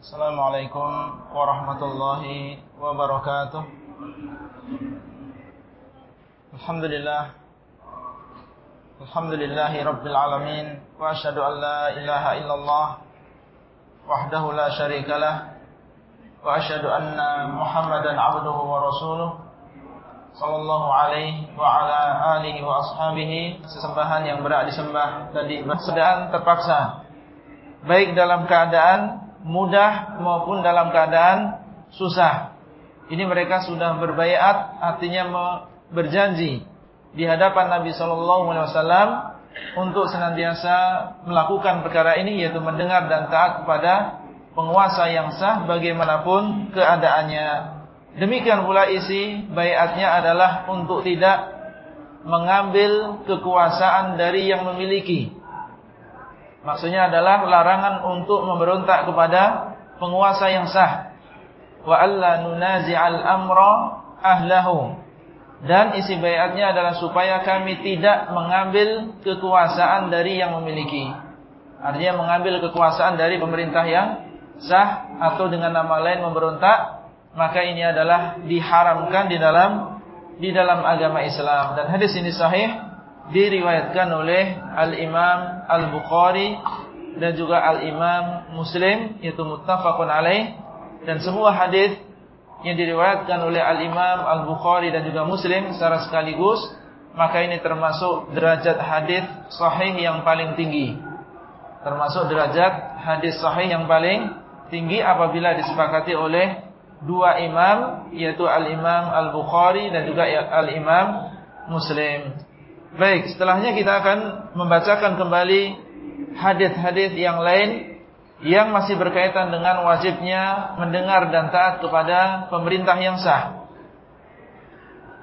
Assalamualaikum warahmatullahi wabarakatuh. Alhamdulillah. Alhamdulillahi rabbil alamin. Wa ashadu an la ilaha illallah Wahdahu la syarikalah Wa ashadu anna muhammadan abduhu wa rasuluh. Sallallahu alaihi wa ala alihi wa ashabihi. Sesembahan yang berat disembah Dan dibersedaan terpaksa. Baik dalam keadaan mudah maupun dalam keadaan susah ini mereka sudah berbaiat, artinya berjanji di hadapan Nabi Shallallahu Alaihi Wasallam untuk senantiasa melakukan perkara ini, yaitu mendengar dan taat kepada penguasa yang sah bagaimanapun keadaannya. Demikian pula isi baiatnya adalah untuk tidak mengambil kekuasaan dari yang memiliki. Maksudnya adalah larangan untuk memberontak kepada penguasa yang sah. Wa alla nunazi'al amra ahlahu. Dan isi bayatnya adalah supaya kami tidak mengambil kekuasaan dari yang memiliki. Artinya mengambil kekuasaan dari pemerintah yang sah atau dengan nama lain memberontak maka ini adalah diharamkan di dalam di dalam agama Islam. Dan hadis ini sahih diriwayatkan oleh Al-Imam Al-Bukhari dan juga Al-Imam Muslim yaitu muttafaqun alaih. Dan semua hadis yang diriwayatkan oleh Al-Imam Al-Bukhari dan juga Muslim secara sekaligus maka ini termasuk derajat hadis sahih yang paling tinggi. Termasuk derajat hadis sahih yang paling tinggi apabila disepakati oleh dua imam yaitu Al-Imam Al-Bukhari dan juga Al-Imam Muslim baik setelahnya kita akan membacakan kembali hadis-hadis yang lain yang masih berkaitan dengan wajibnya mendengar dan taat kepada pemerintah yang sah.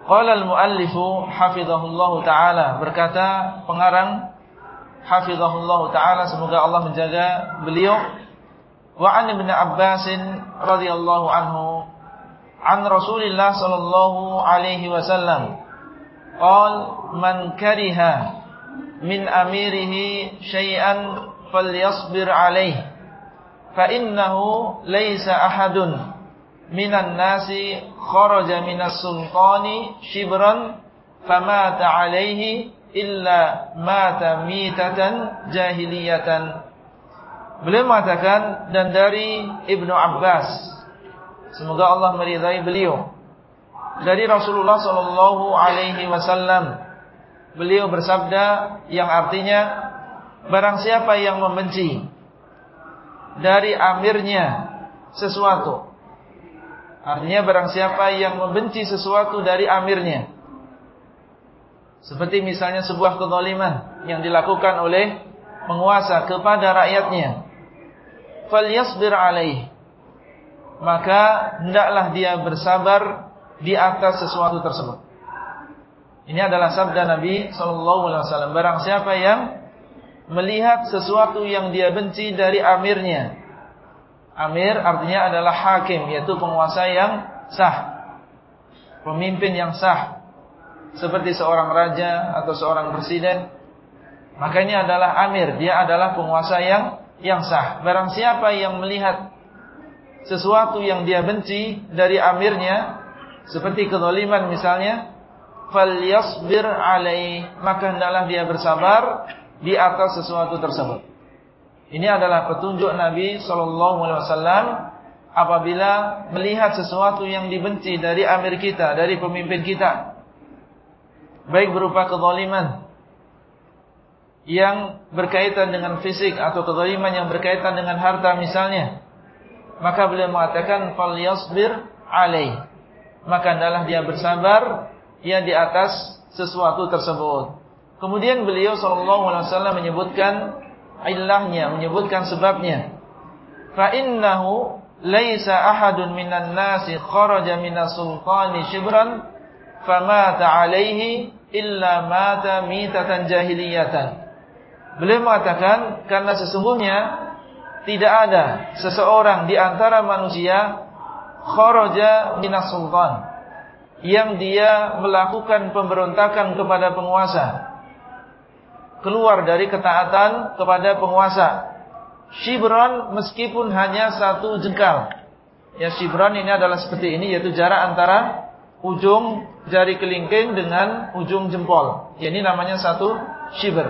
Qala al-muallifu hafizahullah taala berkata pengarang hafizahullah taala semoga Allah menjaga beliau wa an ibn Abbas radhiyallahu anhu an Rasulillah sallallahu alaihi wasallam qal man kariha min amirihi syai'an falyasbir alaihi فإنه ليس أحد من الناس خرج من السلطان شبرا فمات عليه إلا مات ميتة جاهلية Beliau mengatakan dan dari Ibnu Abbas semoga Allah meridai dari Rasulullah sallallahu alaihi wasallam beliau bersabda yang artinya barang siapa yang membenci dari amirnya sesuatu. Artinya barang siapa yang membenci sesuatu dari amirnya. Seperti misalnya sebuah kezaliman yang dilakukan oleh penguasa kepada rakyatnya. Falyasbir alaih. Maka hendaklah dia bersabar di atas sesuatu tersebut. Ini adalah sabda Nabi sallallahu alaihi wasallam. Barang siapa yang melihat sesuatu yang dia benci dari amirnya. Amir artinya adalah hakim, yaitu penguasa yang sah. Pemimpin yang sah. Seperti seorang raja atau seorang presiden. Maka ini adalah amir, dia adalah penguasa yang yang sah. Barang siapa yang melihat sesuatu yang dia benci dari amirnya, seperti kezaliman misalnya, falyasbir alaih, maka hendaklah dia bersabar di atas sesuatu tersebut. Ini adalah petunjuk Nabi Shallallahu Alaihi Wasallam apabila melihat sesuatu yang dibenci dari amir kita, dari pemimpin kita, baik berupa kezaliman yang berkaitan dengan fisik atau kezaliman yang berkaitan dengan harta misalnya, maka beliau mengatakan fal yasbir alaih. Maka adalah dia bersabar ya di atas sesuatu tersebut. Kemudian beliau sallallahu alaihi wasallam menyebutkan ilahnya, menyebutkan sebabnya. Fa innahu laisa ahadun minan nasi kharaja minas sultani shibran famata alaihi illa mata mitatan jahiliyatan. Beliau mengatakan karena sesungguhnya tidak ada seseorang di antara manusia kharaja minas sultan yang dia melakukan pemberontakan kepada penguasa keluar dari ketaatan kepada penguasa shibron meskipun hanya satu jengkal. Ya shibron ini adalah seperti ini yaitu jarak antara ujung jari kelingking dengan ujung jempol. Ya, ini namanya satu shibr.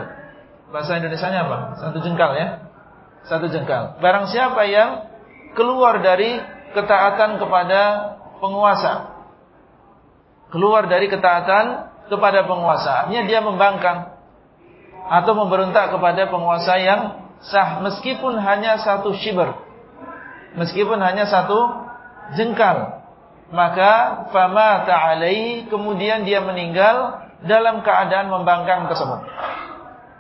Bahasa Indonesia-nya apa? Satu jengkal ya. Satu jengkal. Barang siapa yang keluar dari ketaatan kepada penguasa. Keluar dari ketaatan kepada penguasa. Artinya dia membangkang atau memberontak kepada penguasa yang sah meskipun hanya satu shibr. Meskipun hanya satu jengkal. Maka fama ta'alai kemudian dia meninggal dalam keadaan membangkang tersebut.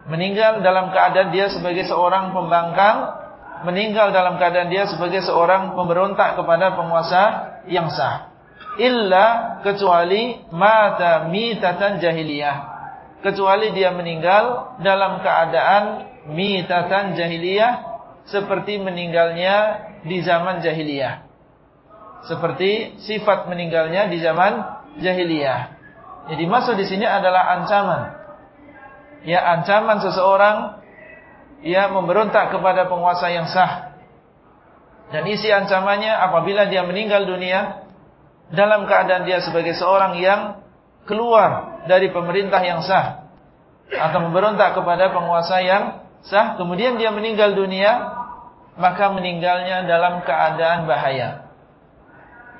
Meninggal dalam keadaan dia sebagai seorang pembangkang, meninggal dalam keadaan dia sebagai seorang pemberontak kepada penguasa yang sah. Illa kecuali mata mitatan jahiliyah. Kecuali dia meninggal dalam keadaan mitatan jahiliyah seperti meninggalnya di zaman jahiliyah. Seperti sifat meninggalnya di zaman jahiliyah. Jadi maksud di sini adalah ancaman. Ya ancaman seseorang ia memberontak kepada penguasa yang sah. Dan isi ancamannya apabila dia meninggal dunia dalam keadaan dia sebagai seorang yang keluar dari pemerintah yang sah atau memberontak kepada penguasa yang sah, kemudian dia meninggal dunia, maka meninggalnya dalam keadaan bahaya.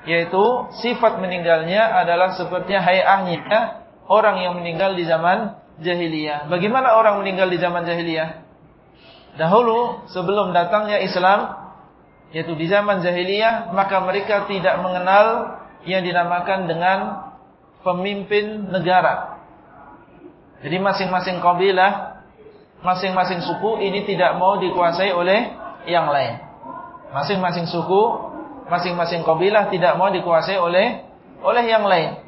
Yaitu sifat meninggalnya adalah seperti hayahnya orang yang meninggal di zaman jahiliyah. Bagaimana orang meninggal di zaman jahiliyah? Dahulu sebelum datangnya Islam, yaitu di zaman jahiliyah, maka mereka tidak mengenal yang dinamakan dengan pemimpin negara. Jadi masing-masing kabilah, masing-masing suku ini tidak mau dikuasai oleh yang lain. Masing-masing suku, masing-masing kabilah tidak mau dikuasai oleh oleh yang lain.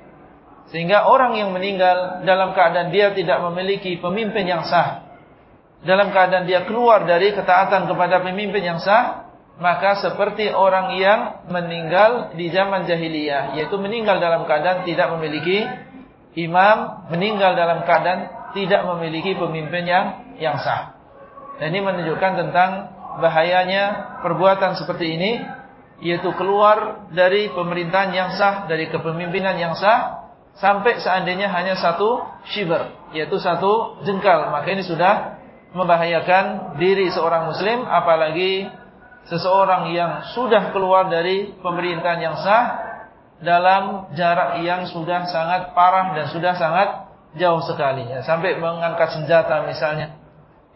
Sehingga orang yang meninggal dalam keadaan dia tidak memiliki pemimpin yang sah, dalam keadaan dia keluar dari ketaatan kepada pemimpin yang sah, maka seperti orang yang meninggal di zaman jahiliyah, yaitu meninggal dalam keadaan tidak memiliki imam meninggal dalam keadaan tidak memiliki pemimpin yang yang sah. Dan ini menunjukkan tentang bahayanya perbuatan seperti ini yaitu keluar dari pemerintahan yang sah, dari kepemimpinan yang sah sampai seandainya hanya satu shiver, yaitu satu jengkal, maka ini sudah membahayakan diri seorang muslim apalagi seseorang yang sudah keluar dari pemerintahan yang sah dalam jarak yang sudah sangat parah dan sudah sangat jauh sekali. Ya sampai mengangkat senjata misalnya.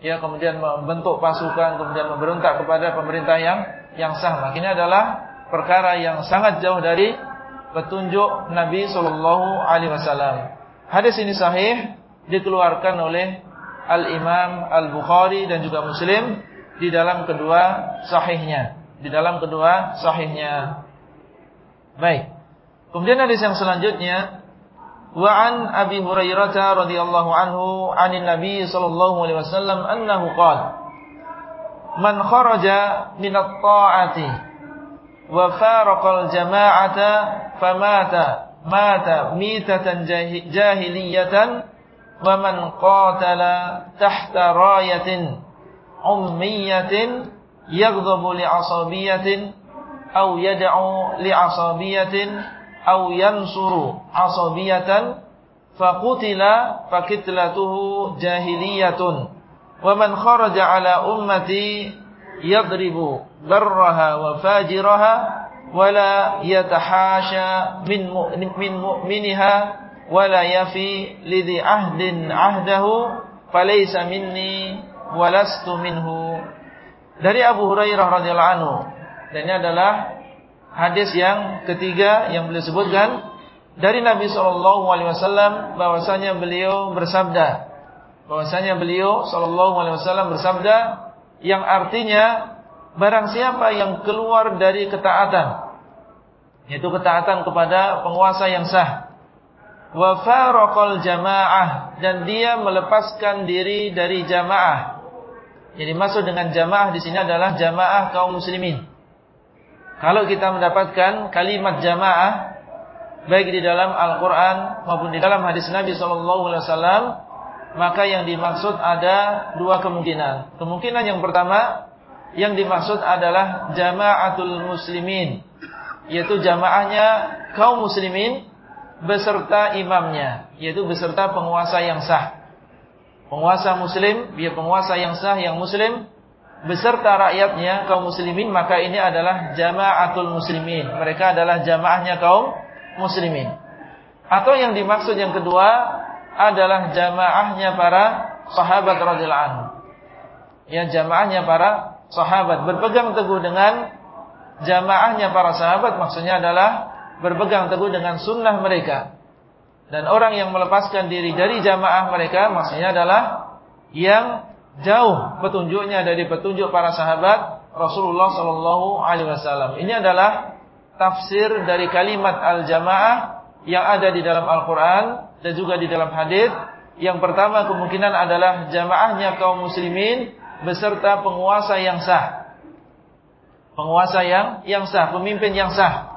Ya kemudian membentuk pasukan kemudian memberontak kepada pemerintah yang yang sah. Maka ini adalah perkara yang sangat jauh dari petunjuk Nabi sallallahu alaihi wasallam. Hadis ini sahih dikeluarkan oleh Al Imam Al Bukhari dan juga Muslim di dalam kedua sahihnya. Di dalam kedua sahihnya. Baik. Kemudian hadis yang selanjutnya. Wa an Abi Hurairah radhiyallahu anhu anin Nabi sallallahu alaihi wasallam annahu qala Man kharaja min at-ta'ati wa faraqa al-jama'ata famata mata mitatan jahiliyatan wa man qatala tahta rayatin ummiyatin yaghdabu li'asabiyatin aw yad'u li'asabiyatin au yansuru asabiyatan faqutila fakitlatuhu jahiliyatun wa man kharaja ala ummati yadribu barraha wa fajiraha wala wala yafi lidhi ahdin ahdahu falaysa minni walastu minhu. Dari Abu Hurairah radhiyallahu anhu dan ini adalah hadis yang ketiga yang beliau sebutkan dari Nabi Shallallahu Alaihi Wasallam bahwasanya beliau bersabda bahwasanya beliau Shallallahu Alaihi Wasallam bersabda yang artinya barang siapa yang keluar dari ketaatan yaitu ketaatan kepada penguasa yang sah wa faraqal jamaah. Dan dia melepaskan diri dari jamaah. Jadi maksud dengan jamaah di sini adalah jamaah kaum muslimin. Kalau kita mendapatkan kalimat jamaah baik di dalam Al-Qur'an maupun di dalam hadis Nabi sallallahu alaihi wasallam, maka yang dimaksud ada dua kemungkinan. Kemungkinan yang pertama yang dimaksud adalah jamaatul muslimin, yaitu jamaahnya kaum muslimin beserta imamnya, yaitu beserta penguasa yang sah. Penguasa muslim, dia penguasa yang sah yang muslim beserta rakyatnya kaum muslimin, maka ini adalah jamaatul muslimin. Mereka adalah jamaahnya kaum muslimin. Atau yang dimaksud yang kedua adalah jamaahnya para sahabat radhiyallahu anhu. Ya jamaahnya para sahabat berpegang teguh dengan jamaahnya para sahabat maksudnya adalah berpegang teguh dengan sunnah mereka. Dan orang yang melepaskan diri dari jamaah mereka maksudnya adalah yang jauh petunjuknya dari petunjuk para sahabat Rasulullah sallallahu alaihi wasallam. Ini adalah tafsir dari kalimat al-jamaah yang ada di dalam Al-Qur'an dan juga di dalam hadis. Yang pertama kemungkinan adalah jamaahnya kaum muslimin beserta penguasa yang sah. Penguasa yang yang sah, pemimpin yang sah.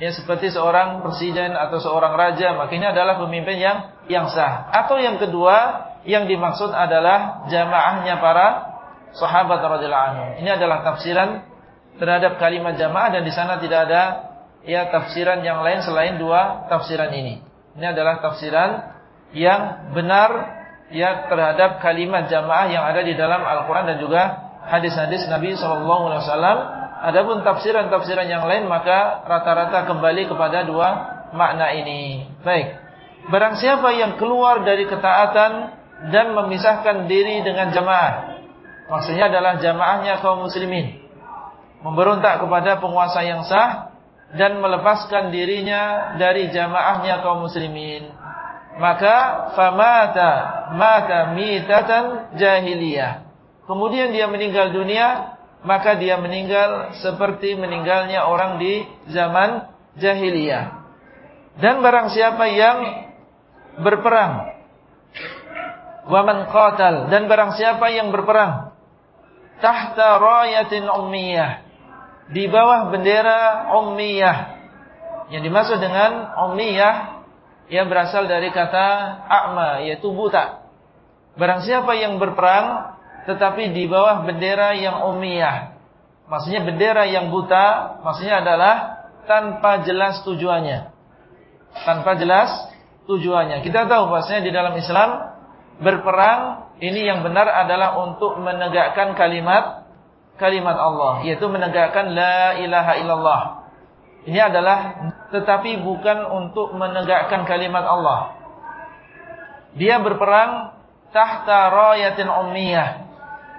Ya seperti seorang presiden atau seorang raja, makanya adalah pemimpin yang yang sah. Atau yang kedua, yang dimaksud adalah jamaahnya para sahabat radhiyallahu anhu. Ini adalah tafsiran terhadap kalimat jamaah dan di sana tidak ada ya tafsiran yang lain selain dua tafsiran ini. Ini adalah tafsiran yang benar ya terhadap kalimat jamaah yang ada di dalam Al-Quran dan juga hadis-hadis Nabi SAW. Adapun tafsiran-tafsiran yang lain maka rata-rata kembali kepada dua makna ini. Baik. Barang siapa yang keluar dari ketaatan dan memisahkan diri dengan jamaah. Maksudnya adalah jamaahnya kaum muslimin. Memberontak kepada penguasa yang sah dan melepaskan dirinya dari jamaahnya kaum muslimin maka famata mata mitatan jahiliyah. Kemudian dia meninggal dunia, maka dia meninggal seperti meninggalnya orang di zaman jahiliyah. Dan barang siapa yang berperang waman qatal dan barang siapa yang berperang tahta rayatin ummiyah di bawah bendera ummiyah yang dimaksud dengan ummiyah yang berasal dari kata a'ma yaitu buta. Barang siapa yang berperang tetapi di bawah bendera yang ummiyah. Maksudnya bendera yang buta maksudnya adalah tanpa jelas tujuannya. Tanpa jelas tujuannya. Kita tahu bahwasanya di dalam Islam berperang ini yang benar adalah untuk menegakkan kalimat kalimat Allah yaitu menegakkan la ilaha illallah. Ini adalah tetapi bukan untuk menegakkan kalimat Allah. Dia berperang tahta rayatin ummiyah.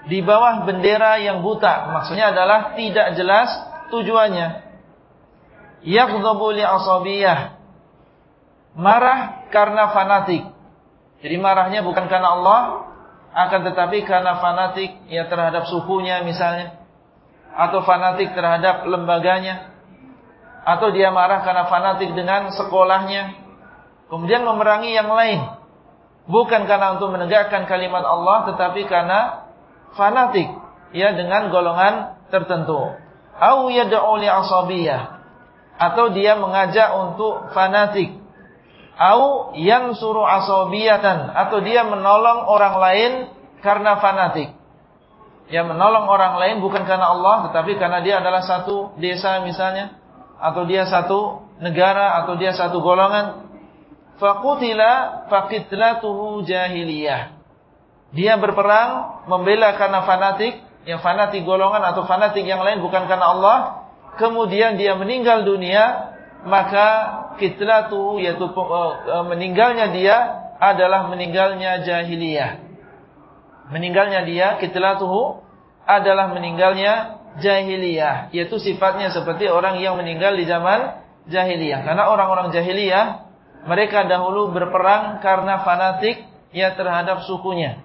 Di bawah bendera yang buta. Maksudnya adalah tidak jelas tujuannya. Yaghdabu li'asabiyah. Marah karena fanatik. Jadi marahnya bukan karena Allah, akan tetapi karena fanatik ya terhadap sukunya misalnya atau fanatik terhadap lembaganya atau dia marah karena fanatik dengan sekolahnya, kemudian memerangi yang lain, bukan karena untuk menegakkan kalimat Allah, tetapi karena fanatik, ya dengan golongan tertentu. Au yad'u asabiyah atau dia mengajak untuk fanatik. Au yansuru asabiyatan atau dia menolong orang lain karena fanatik. Ya menolong orang lain bukan karena Allah tetapi karena dia adalah satu desa misalnya atau dia satu negara atau dia satu golongan faqutila faqitlatuhu jahiliyah dia berperang membela karena fanatik yang fanatik golongan atau fanatik yang lain bukan karena Allah kemudian dia meninggal dunia maka kitlatuhu yaitu eh, eh, meninggalnya dia adalah meninggalnya jahiliyah meninggalnya dia kitlatuhu adalah meninggalnya jahiliyah, yaitu sifatnya seperti orang yang meninggal di zaman jahiliyah. Karena orang-orang jahiliyah mereka dahulu berperang karena fanatik ya terhadap sukunya.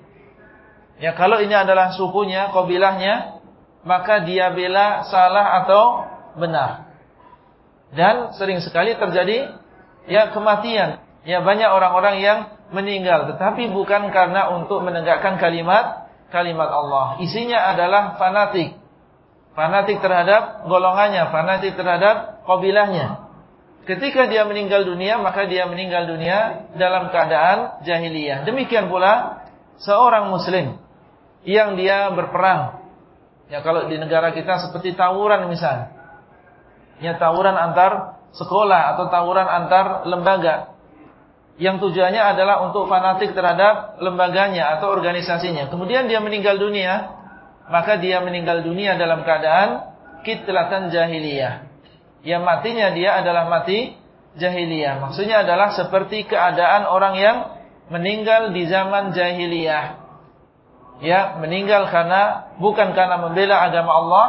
Ya kalau ini adalah sukunya, kabilahnya, maka dia bela salah atau benar. Dan sering sekali terjadi ya kematian. Ya banyak orang-orang yang meninggal tetapi bukan karena untuk menegakkan kalimat kalimat Allah. Isinya adalah fanatik fanatik terhadap golongannya, fanatik terhadap kabilahnya. Ketika dia meninggal dunia, maka dia meninggal dunia dalam keadaan jahiliyah. Demikian pula seorang muslim yang dia berperang Ya kalau di negara kita seperti tawuran misalnya. Ya tawuran antar sekolah atau tawuran antar lembaga. Yang tujuannya adalah untuk fanatik terhadap lembaganya atau organisasinya. Kemudian dia meninggal dunia, maka dia meninggal dunia dalam keadaan kitlatan jahiliyah. Yang matinya dia adalah mati jahiliyah. Maksudnya adalah seperti keadaan orang yang meninggal di zaman jahiliyah ya meninggal karena bukan karena membela agama Allah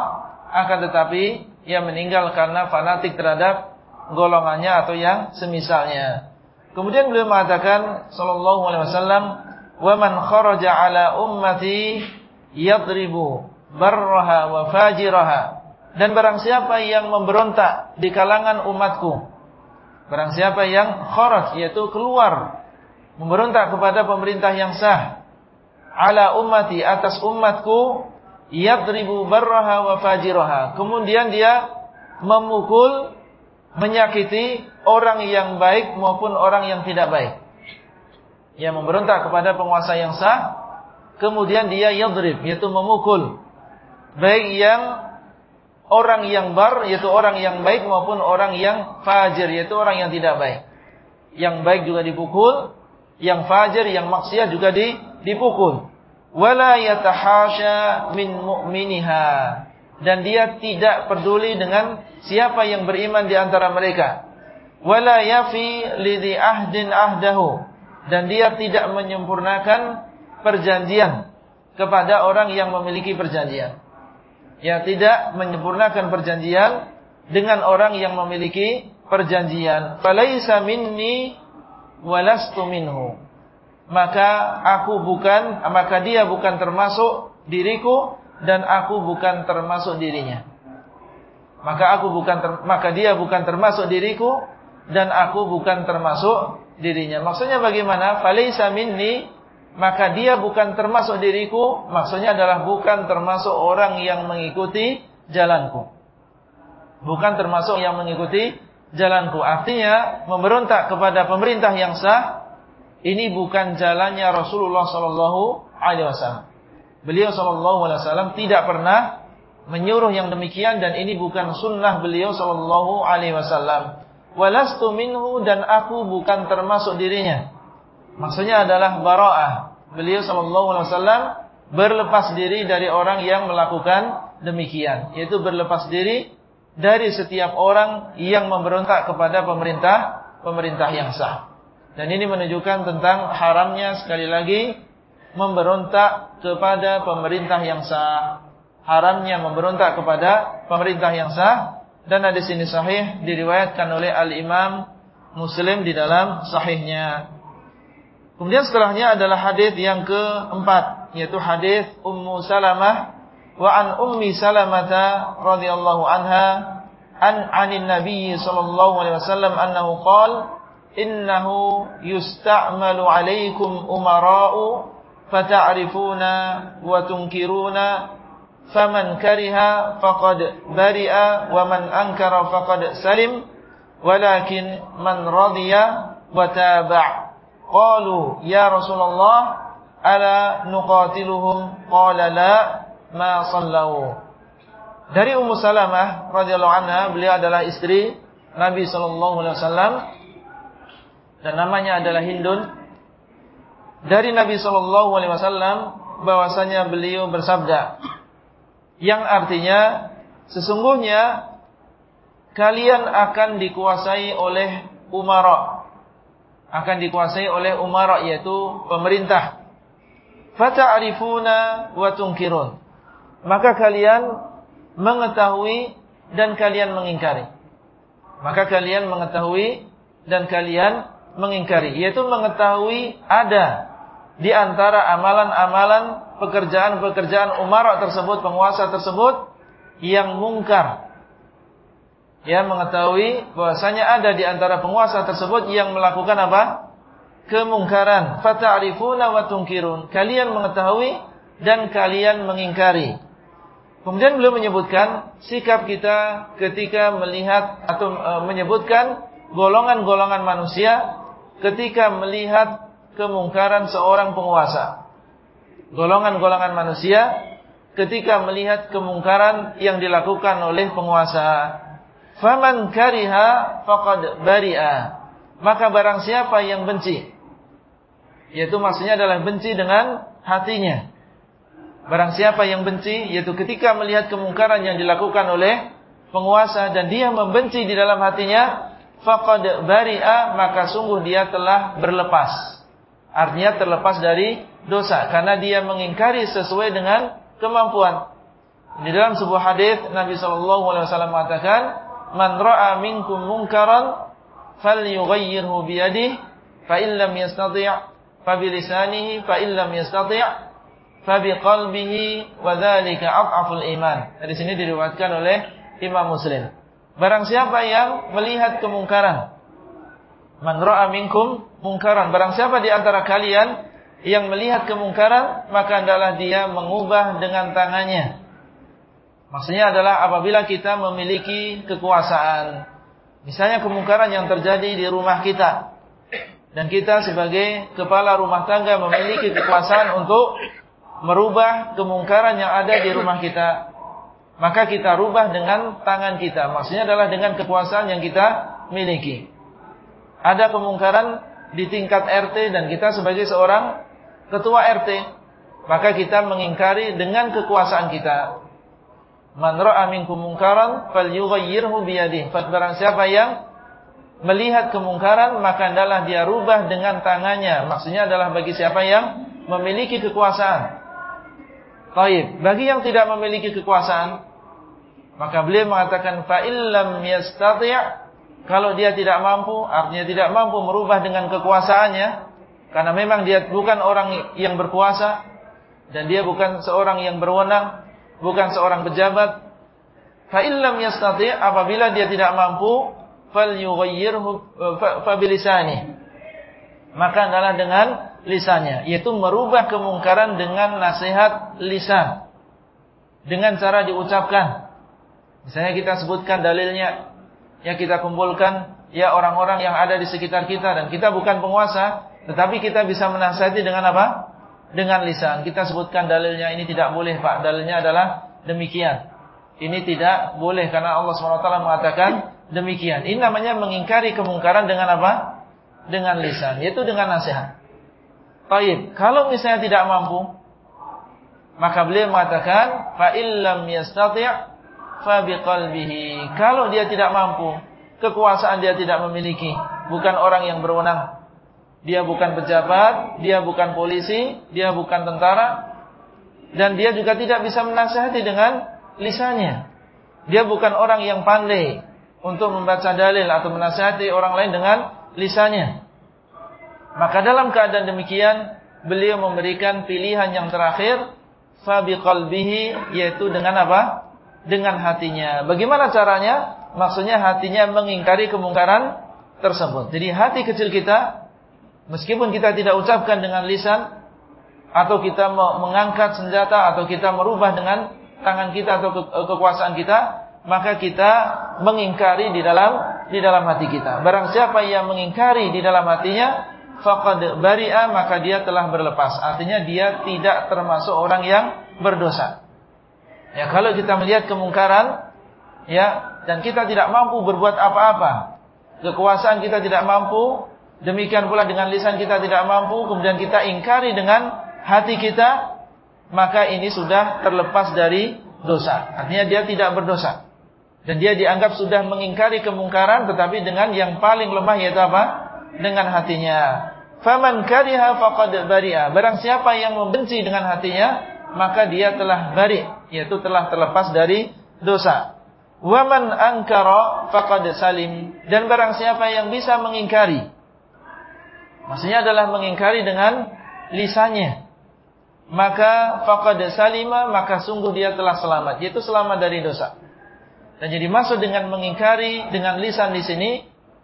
akan tetapi ia meninggal karena fanatik terhadap golongannya atau yang semisalnya. Kemudian beliau mengatakan sallallahu alaihi wasallam, "Wa man kharaja ala ummati yadribu barraha wa fajiraha." Dan barang siapa yang memberontak di kalangan umatku, barang siapa yang kharaj yaitu keluar memberontak kepada pemerintah yang sah, ala ummati atas umatku yadribu barraha wa fajiraha. Kemudian dia memukul, menyakiti orang yang baik maupun orang yang tidak baik. Yang memberontak kepada penguasa yang sah, kemudian dia yadrib, yaitu memukul. Baik yang orang yang bar, yaitu orang yang baik maupun orang yang fajir, yaitu orang yang tidak baik. Yang baik juga dipukul, yang fajir, yang maksiat juga dipukul. Wala yatahasha min mu'miniha. Dan dia tidak peduli dengan siapa yang beriman di antara mereka. Wala yafi lidhi ahdin ahdahu. Dan dia tidak menyempurnakan perjanjian kepada orang yang memiliki perjanjian. Ya tidak menyempurnakan perjanjian dengan orang yang memiliki perjanjian. Falaisa minni walastu minhu maka aku bukan maka dia bukan termasuk diriku dan aku bukan termasuk dirinya. Maka aku bukan ter, maka dia bukan termasuk diriku dan aku bukan termasuk dirinya. Maksudnya bagaimana? Falaisa minni maka dia bukan termasuk diriku, maksudnya adalah bukan termasuk orang yang mengikuti jalanku. Bukan termasuk yang mengikuti jalanku. Artinya memberontak kepada pemerintah yang sah ini bukan jalannya Rasulullah sallallahu alaihi wasallam. Beliau sallallahu alaihi wasallam tidak pernah menyuruh yang demikian dan ini bukan sunnah beliau sallallahu alaihi wasallam. Walastu minhu dan aku bukan termasuk dirinya. Maksudnya adalah bara'ah. Beliau sallallahu alaihi wasallam berlepas diri dari orang yang melakukan demikian, yaitu berlepas diri dari setiap orang yang memberontak kepada pemerintah pemerintah yang sah. Dan ini menunjukkan tentang haramnya sekali lagi memberontak kepada pemerintah yang sah. Haramnya memberontak kepada pemerintah yang sah dan hadis ini sahih diriwayatkan oleh Al-Imam Muslim di dalam sahihnya. Kemudian setelahnya adalah hadis yang keempat yaitu hadis Ummu Salamah wa an Ummi Salamah radhiyallahu anha an anin Nabi sallallahu alaihi wasallam annahu qala innahu yusta'malu alaikum umara'u fata'rifuna wa tunkiruna. Faman kariha faqad bari'a wa man ankara faqad salim. Walakin man radiya wa taba' qalu ya rasulullah ala nuqatiluhum? Qala la ma dari Ummu Salamah radhiyallahu anha beliau adalah istri Nabi sallallahu alaihi wasallam dan namanya adalah Hindun. Dari Nabi Shallallahu Alaihi Wasallam bahwasanya beliau bersabda yang artinya sesungguhnya kalian akan dikuasai oleh umara. Akan dikuasai oleh umara yaitu pemerintah. Fata'rifuna wa tunkirun. Maka kalian mengetahui dan kalian mengingkari. Maka kalian mengetahui dan kalian mengingkari, yaitu mengetahui ada di antara amalan-amalan pekerjaan-pekerjaan umara tersebut, penguasa tersebut yang mungkar. Ya, mengetahui bahwasanya ada di antara penguasa tersebut yang melakukan apa? Kemungkaran. Fata'rifuna wa tunkirun. Kalian mengetahui dan kalian mengingkari. Kemudian beliau menyebutkan sikap kita ketika melihat atau e, menyebutkan golongan-golongan manusia ketika melihat kemungkaran seorang penguasa. Golongan-golongan manusia ketika melihat kemungkaran yang dilakukan oleh penguasa. Faman kariha faqad bari'a. Maka barang siapa yang benci, yaitu maksudnya adalah benci dengan hatinya. Barang siapa yang benci, yaitu ketika melihat kemungkaran yang dilakukan oleh penguasa dan dia membenci di dalam hatinya, faqad bari'a, maka sungguh dia telah berlepas. Artinya terlepas dari dosa karena dia mengingkari sesuai dengan kemampuan. Di dalam sebuah hadis Nabi sallallahu alaihi wasallam mengatakan, "Man ra'a minkum munkaran falyughayyirhu bi yadihi, fa in lam yastati' fa bi lisanihi, fa in lam yastati' fa bi qalbihi wa dzalika iman." Di sini diriwayatkan oleh Imam Muslim. Barang siapa yang melihat kemungkaran, man ra'a minkum mungkaran, barang siapa di antara kalian yang melihat kemungkaran, maka adalah dia mengubah dengan tangannya. Maksudnya adalah apabila kita memiliki kekuasaan, misalnya kemungkaran yang terjadi di rumah kita, dan kita sebagai kepala rumah tangga memiliki kekuasaan untuk merubah kemungkaran yang ada di rumah kita maka kita rubah dengan tangan kita. Maksudnya adalah dengan kekuasaan yang kita miliki. Ada kemungkaran di tingkat RT dan kita sebagai seorang ketua RT, maka kita mengingkari dengan kekuasaan kita. Man ra'a minkum munkaran falyughayyirhu biyadihi. Barang siapa yang melihat kemungkaran maka adalah dia rubah dengan tangannya. Maksudnya adalah bagi siapa yang memiliki kekuasaan. Baik, bagi yang tidak memiliki kekuasaan, maka beliau mengatakan fa illam yastati' kalau dia tidak mampu, artinya tidak mampu merubah dengan kekuasaannya karena memang dia bukan orang yang berkuasa dan dia bukan seorang yang berwenang, bukan seorang pejabat. Fa illam yastati' apabila dia tidak mampu, falyughayyirhu fa bilisani. Maka adalah dengan lisannya, yaitu merubah kemungkaran dengan nasihat lisan. Dengan cara diucapkan Misalnya kita sebutkan dalilnya, ya kita kumpulkan ya orang-orang yang ada di sekitar kita dan kita bukan penguasa, tetapi kita bisa menasihati dengan apa? Dengan lisan. Kita sebutkan dalilnya ini tidak boleh, Pak. Dalilnya adalah demikian. Ini tidak boleh karena Allah SWT mengatakan demikian. Ini namanya mengingkari kemungkaran dengan apa? Dengan lisan, yaitu dengan nasihat. Baik, kalau misalnya tidak mampu, maka beliau mengatakan fa illam fabiqalbihi. Kalau dia tidak mampu, kekuasaan dia tidak memiliki, bukan orang yang berwenang. Dia bukan pejabat, dia bukan polisi, dia bukan tentara, dan dia juga tidak bisa menasihati dengan lisannya. Dia bukan orang yang pandai untuk membaca dalil atau menasihati orang lain dengan lisannya. Maka dalam keadaan demikian, beliau memberikan pilihan yang terakhir, fabiqalbihi, yaitu dengan apa? Dengan hatinya. Bagaimana caranya? Maksudnya hatinya mengingkari kemungkaran tersebut. Jadi hati kecil kita, meskipun kita tidak ucapkan dengan lisan, atau kita mengangkat senjata, atau kita merubah dengan tangan kita atau ke kekuasaan kita, maka kita mengingkari di dalam di dalam hati kita. Barang siapa yang mengingkari di dalam hatinya, faqad bari'a maka dia telah berlepas. Artinya dia tidak termasuk orang yang berdosa. Ya, kalau kita melihat kemungkaran, ya, dan kita tidak mampu berbuat apa-apa, kekuasaan kita tidak mampu, demikian pula dengan lisan kita tidak mampu, kemudian kita ingkari dengan hati kita, maka ini sudah terlepas dari dosa. Artinya dia tidak berdosa. Dan dia dianggap sudah mengingkari kemungkaran, tetapi dengan yang paling lemah yaitu apa? Dengan hatinya. Faman kariha faqad bari'a. Barang siapa yang membenci dengan hatinya, maka dia telah bari, yaitu telah terlepas dari dosa. Waman angkara faqad salim dan barang siapa yang bisa mengingkari maksudnya adalah mengingkari dengan lisannya maka faqad salima maka sungguh dia telah selamat yaitu selamat dari dosa. Dan jadi maksud dengan mengingkari dengan lisan di sini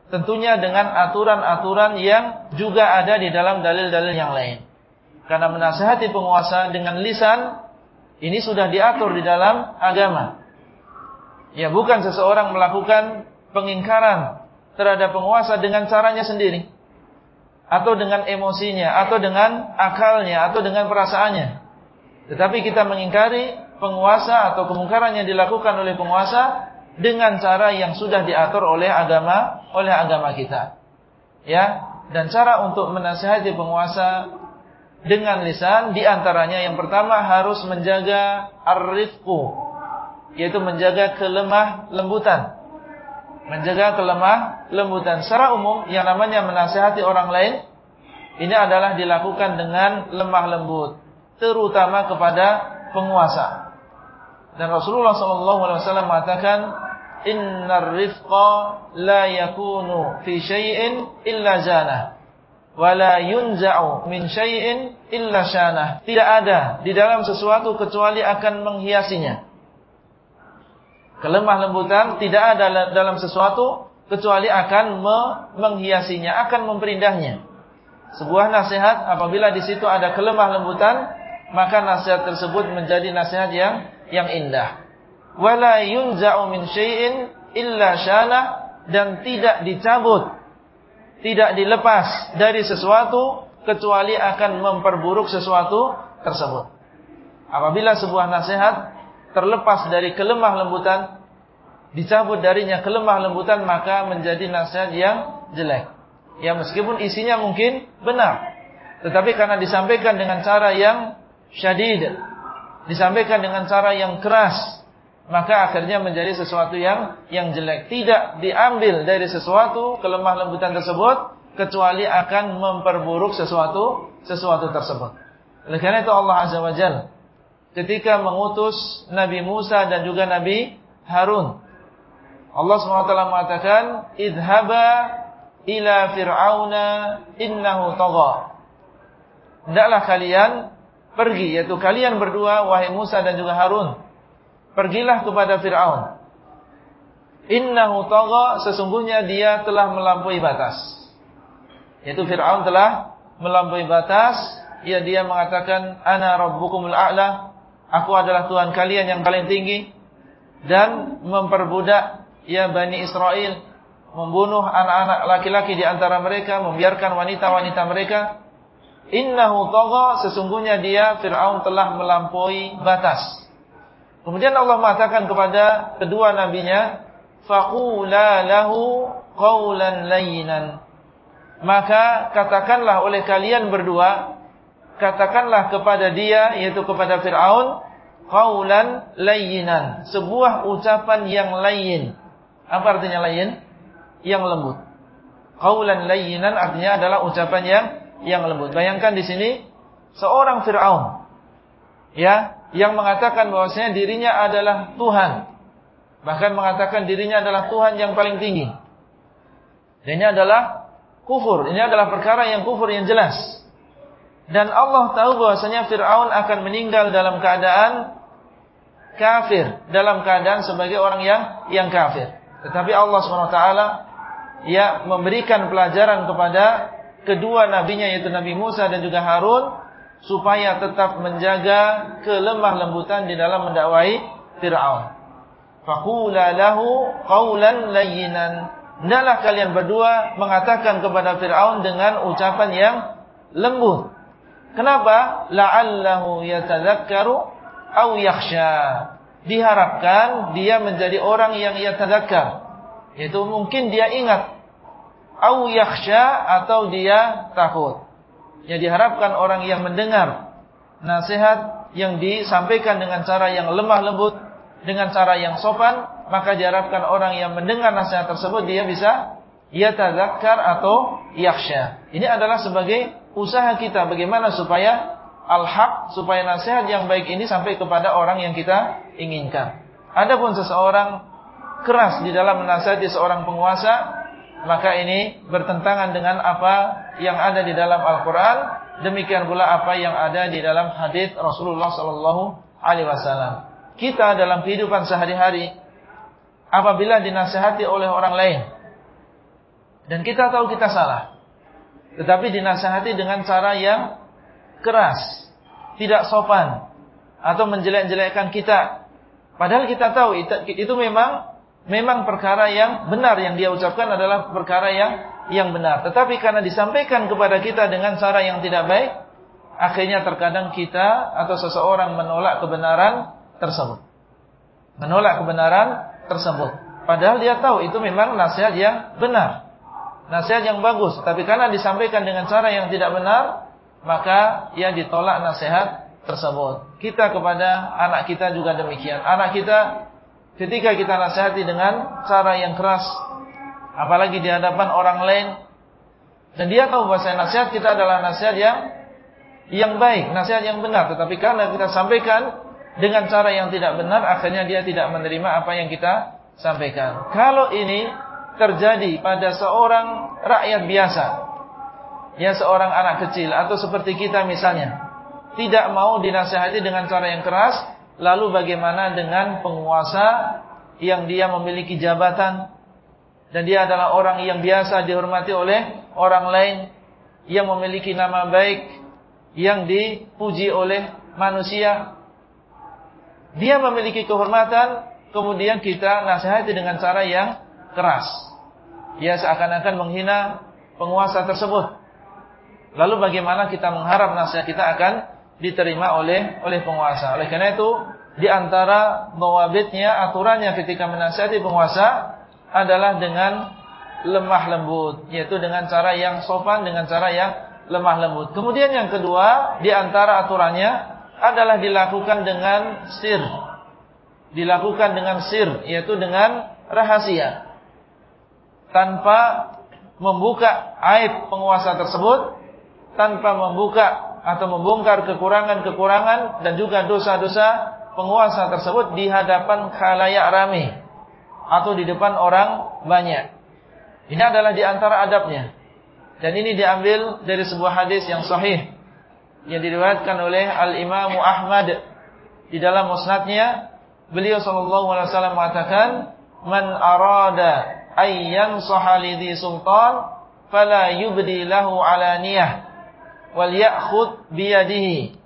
tentunya dengan aturan-aturan yang juga ada di dalam dalil-dalil yang lain. Karena menasihati penguasa dengan lisan ini sudah diatur di dalam agama. Ya bukan seseorang melakukan pengingkaran terhadap penguasa dengan caranya sendiri atau dengan emosinya atau dengan akalnya atau dengan perasaannya. Tetapi kita mengingkari penguasa atau kemungkaran yang dilakukan oleh penguasa dengan cara yang sudah diatur oleh agama oleh agama kita. Ya, dan cara untuk menasihati penguasa dengan lisan di antaranya yang pertama harus menjaga arifku yaitu menjaga kelemah lembutan. Menjaga kelemah lembutan secara umum yang namanya menasihati orang lain ini adalah dilakukan dengan lemah lembut terutama kepada penguasa. Dan Rasulullah SAW mengatakan innar rifqa la yakunu fi syai'in illa zanah wa la yunza'u min syai'in illa syanah. Tidak ada di dalam sesuatu kecuali akan menghiasinya. Kelemah lembutan tidak ada dalam sesuatu kecuali akan menghiasinya, akan memperindahnya. Sebuah nasihat apabila di situ ada kelemah lembutan, maka nasihat tersebut menjadi nasihat yang yang indah wala yunza'u min syai'in illa syanah dan tidak dicabut tidak dilepas dari sesuatu kecuali akan memperburuk sesuatu tersebut. Apabila sebuah nasihat terlepas dari kelemah lembutan, dicabut darinya kelemah lembutan maka menjadi nasihat yang jelek. Ya meskipun isinya mungkin benar, tetapi karena disampaikan dengan cara yang syadid, disampaikan dengan cara yang keras, maka akhirnya menjadi sesuatu yang yang jelek. Tidak diambil dari sesuatu kelemah lembutan tersebut kecuali akan memperburuk sesuatu sesuatu tersebut. Oleh karena itu Allah Azza wa Jalla ketika mengutus Nabi Musa dan juga Nabi Harun Allah SWT mengatakan idhaba ila fir'auna innahu tagha Hendaklah kalian pergi yaitu kalian berdua wahai Musa dan juga Harun Pergilah kepada Fir'aun. Innahu tagha sesungguhnya dia telah melampaui batas. Yaitu Fir'aun telah melampaui batas. Ya dia mengatakan ana rabbukumul a'la. Aku adalah Tuhan kalian yang paling tinggi dan memperbudak ya Bani Israel, membunuh anak-anak laki-laki di antara mereka, membiarkan wanita-wanita mereka. Innahu tagha sesungguhnya dia Firaun telah melampaui batas. Kemudian Allah mengatakan kepada kedua nabinya, "Faqula lahu qawlan layyinan." Maka katakanlah oleh kalian berdua, katakanlah kepada dia yaitu kepada Firaun, qawlan layyinan, sebuah ucapan yang layyin. Apa artinya layyin? Yang lembut. Qawlan layyinan artinya adalah ucapan yang yang lembut. Bayangkan di sini seorang Firaun ya yang mengatakan bahwasanya dirinya adalah Tuhan. Bahkan mengatakan dirinya adalah Tuhan yang paling tinggi. Ini adalah kufur. Ini adalah perkara yang kufur yang jelas. Dan Allah tahu bahwasanya Fir'aun akan meninggal dalam keadaan kafir. Dalam keadaan sebagai orang yang yang kafir. Tetapi Allah SWT ya memberikan pelajaran kepada kedua nabinya yaitu Nabi Musa dan juga Harun supaya tetap menjaga kelemah lembutan di dalam mendakwai Fir'aun. Faqula lahu qawlan layyinan. Hendaklah kalian berdua mengatakan kepada Fir'aun dengan ucapan yang lembut. Kenapa? La'allahu yatadzakkaru aw yakhsha. Diharapkan dia menjadi orang yang yatadzakkar. Yaitu mungkin dia ingat. Aw yakhsha atau dia takut. Yang diharapkan orang yang mendengar nasihat yang disampaikan dengan cara yang lemah lembut, dengan cara yang sopan, maka diharapkan orang yang mendengar nasihat tersebut dia bisa yatadzakkar atau yakhsha. Ini adalah sebagai usaha kita bagaimana supaya al-haq, supaya nasihat yang baik ini sampai kepada orang yang kita inginkan. Adapun seseorang keras di dalam menasihati seorang penguasa, maka ini bertentangan dengan apa yang ada di dalam Al-Quran, demikian pula apa yang ada di dalam hadis Rasulullah Sallallahu Alaihi Wasallam. Kita dalam kehidupan sehari-hari, apabila dinasehati oleh orang lain, dan kita tahu kita salah, tetapi dinasehati dengan cara yang keras, tidak sopan, atau menjelek-jelekkan kita, padahal kita tahu itu, memang memang perkara yang benar yang dia ucapkan adalah perkara yang yang benar. Tetapi karena disampaikan kepada kita dengan cara yang tidak baik, akhirnya terkadang kita atau seseorang menolak kebenaran tersebut. Menolak kebenaran tersebut. Padahal dia tahu itu memang nasihat yang benar. Nasihat yang bagus. Tapi karena disampaikan dengan cara yang tidak benar, maka ia ditolak nasihat tersebut. Kita kepada anak kita juga demikian. Anak kita ketika kita nasihati dengan cara yang keras, apalagi di hadapan orang lain, dan dia tahu bahwa nasihat kita adalah nasihat yang yang baik, nasihat yang benar. Tetapi karena kita sampaikan dengan cara yang tidak benar, akhirnya dia tidak menerima apa yang kita sampaikan. Kalau ini terjadi pada seorang rakyat biasa, ya seorang anak kecil atau seperti kita misalnya, tidak mau dinasihati dengan cara yang keras, lalu bagaimana dengan penguasa yang dia memiliki jabatan dan dia adalah orang yang biasa dihormati oleh orang lain yang memiliki nama baik yang dipuji oleh manusia. Dia memiliki kehormatan kemudian kita nasihati dengan cara yang keras. Dia seakan-akan menghina penguasa tersebut. Lalu bagaimana kita mengharap nasihat kita akan diterima oleh oleh penguasa. Oleh karena itu, di antara mawabitnya, aturannya ketika menasihati penguasa adalah dengan lemah lembut, yaitu dengan cara yang sopan, dengan cara yang lemah lembut. Kemudian yang kedua, di antara aturannya adalah dilakukan dengan sir, dilakukan dengan sir, yaitu dengan rahasia. Tanpa membuka aib penguasa tersebut, tanpa membuka atau membongkar kekurangan-kekurangan dan juga dosa-dosa penguasa tersebut di hadapan khalayak ramai atau di depan orang banyak. Ini adalah di antara adabnya. Dan ini diambil dari sebuah hadis yang sahih yang diriwayatkan oleh Al-Imam Ahmad di dalam musnadnya Beliau sallallahu alaihi wasallam mengatakan, "Man arada ayyan sahalidhi sultan fala yubdi lahu alaniyah wal ya'khud bi yadihi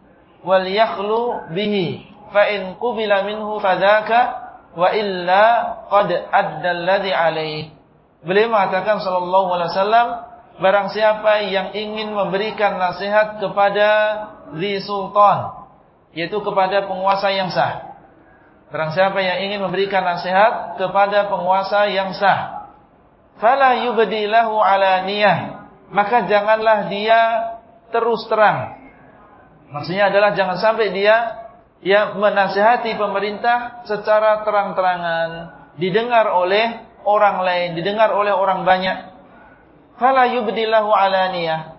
wal yakhlu bihi fa in qubila minhu fadaka wa illa qad adda alladhi alaihi." Beliau mengatakan sallallahu alaihi wasallam, barang siapa yang ingin memberikan nasihat kepada zi sultan, yaitu kepada penguasa yang sah Barang siapa yang ingin memberikan nasihat kepada penguasa yang sah. Fala yubdilahu alaniyah. Maka janganlah dia terus terang. Maksudnya adalah jangan sampai dia ya menasihati pemerintah secara terang-terangan, didengar oleh orang lain, didengar oleh orang banyak. Fala yubdilahu alaniyah.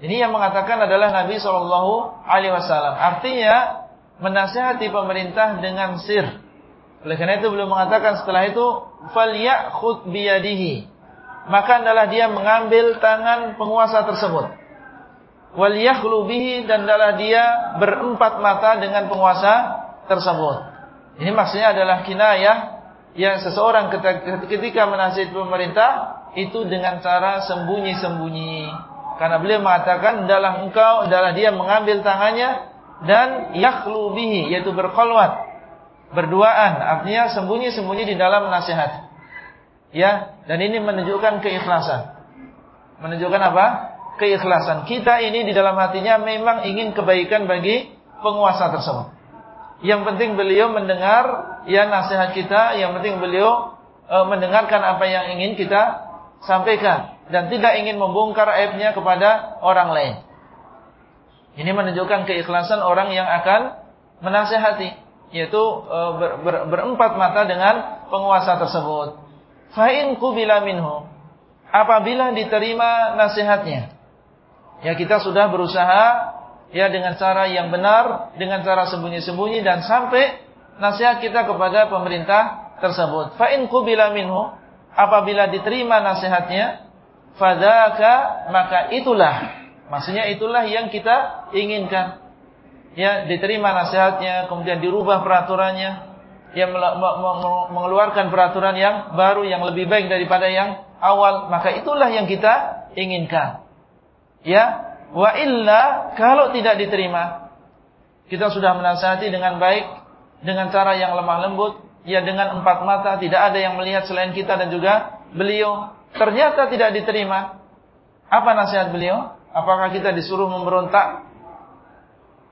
Ini yang mengatakan adalah Nabi Shallallahu Alaihi Wasallam. Artinya menasihati pemerintah dengan sir. Oleh karena itu beliau mengatakan setelah itu falyakhud biyadihi. Maka adalah dia mengambil tangan penguasa tersebut. Wal yakhlu bihi dan adalah dia berempat mata dengan penguasa tersebut. Ini maksudnya adalah kinayah yang seseorang ketika menasihati pemerintah itu dengan cara sembunyi-sembunyi. Karena beliau mengatakan dalam engkau adalah dia mengambil tangannya dan yakhlu bihi yaitu berkholwat berduaan artinya sembunyi-sembunyi di dalam nasihat ya dan ini menunjukkan keikhlasan menunjukkan apa keikhlasan. Kita ini di dalam hatinya memang ingin kebaikan bagi penguasa tersebut. Yang penting beliau mendengar ya nasihat kita. Yang penting beliau e, mendengarkan apa yang ingin kita sampaikan. Dan tidak ingin membongkar aibnya kepada orang lain. Ini menunjukkan keikhlasan orang yang akan menasehati, yaitu e, ber, ber, berempat mata dengan penguasa tersebut. Fa'in kubila. Apabila diterima nasihatnya, ya kita sudah berusaha ya dengan cara yang benar, dengan cara sembunyi-sembunyi dan sampai nasihat kita kepada pemerintah tersebut. Fa'in kubila minhu. Apabila diterima nasihatnya, fadaka maka itulah Maksudnya itulah yang kita inginkan. Ya, diterima nasihatnya, kemudian dirubah peraturannya, yang mengeluarkan peraturan yang baru yang lebih baik daripada yang awal, maka itulah yang kita inginkan. Ya, wa illa kalau tidak diterima, kita sudah menasihati dengan baik, dengan cara yang lemah lembut, ya dengan empat mata, tidak ada yang melihat selain kita dan juga beliau. Ternyata tidak diterima. Apa nasihat beliau? Apakah kita disuruh memberontak?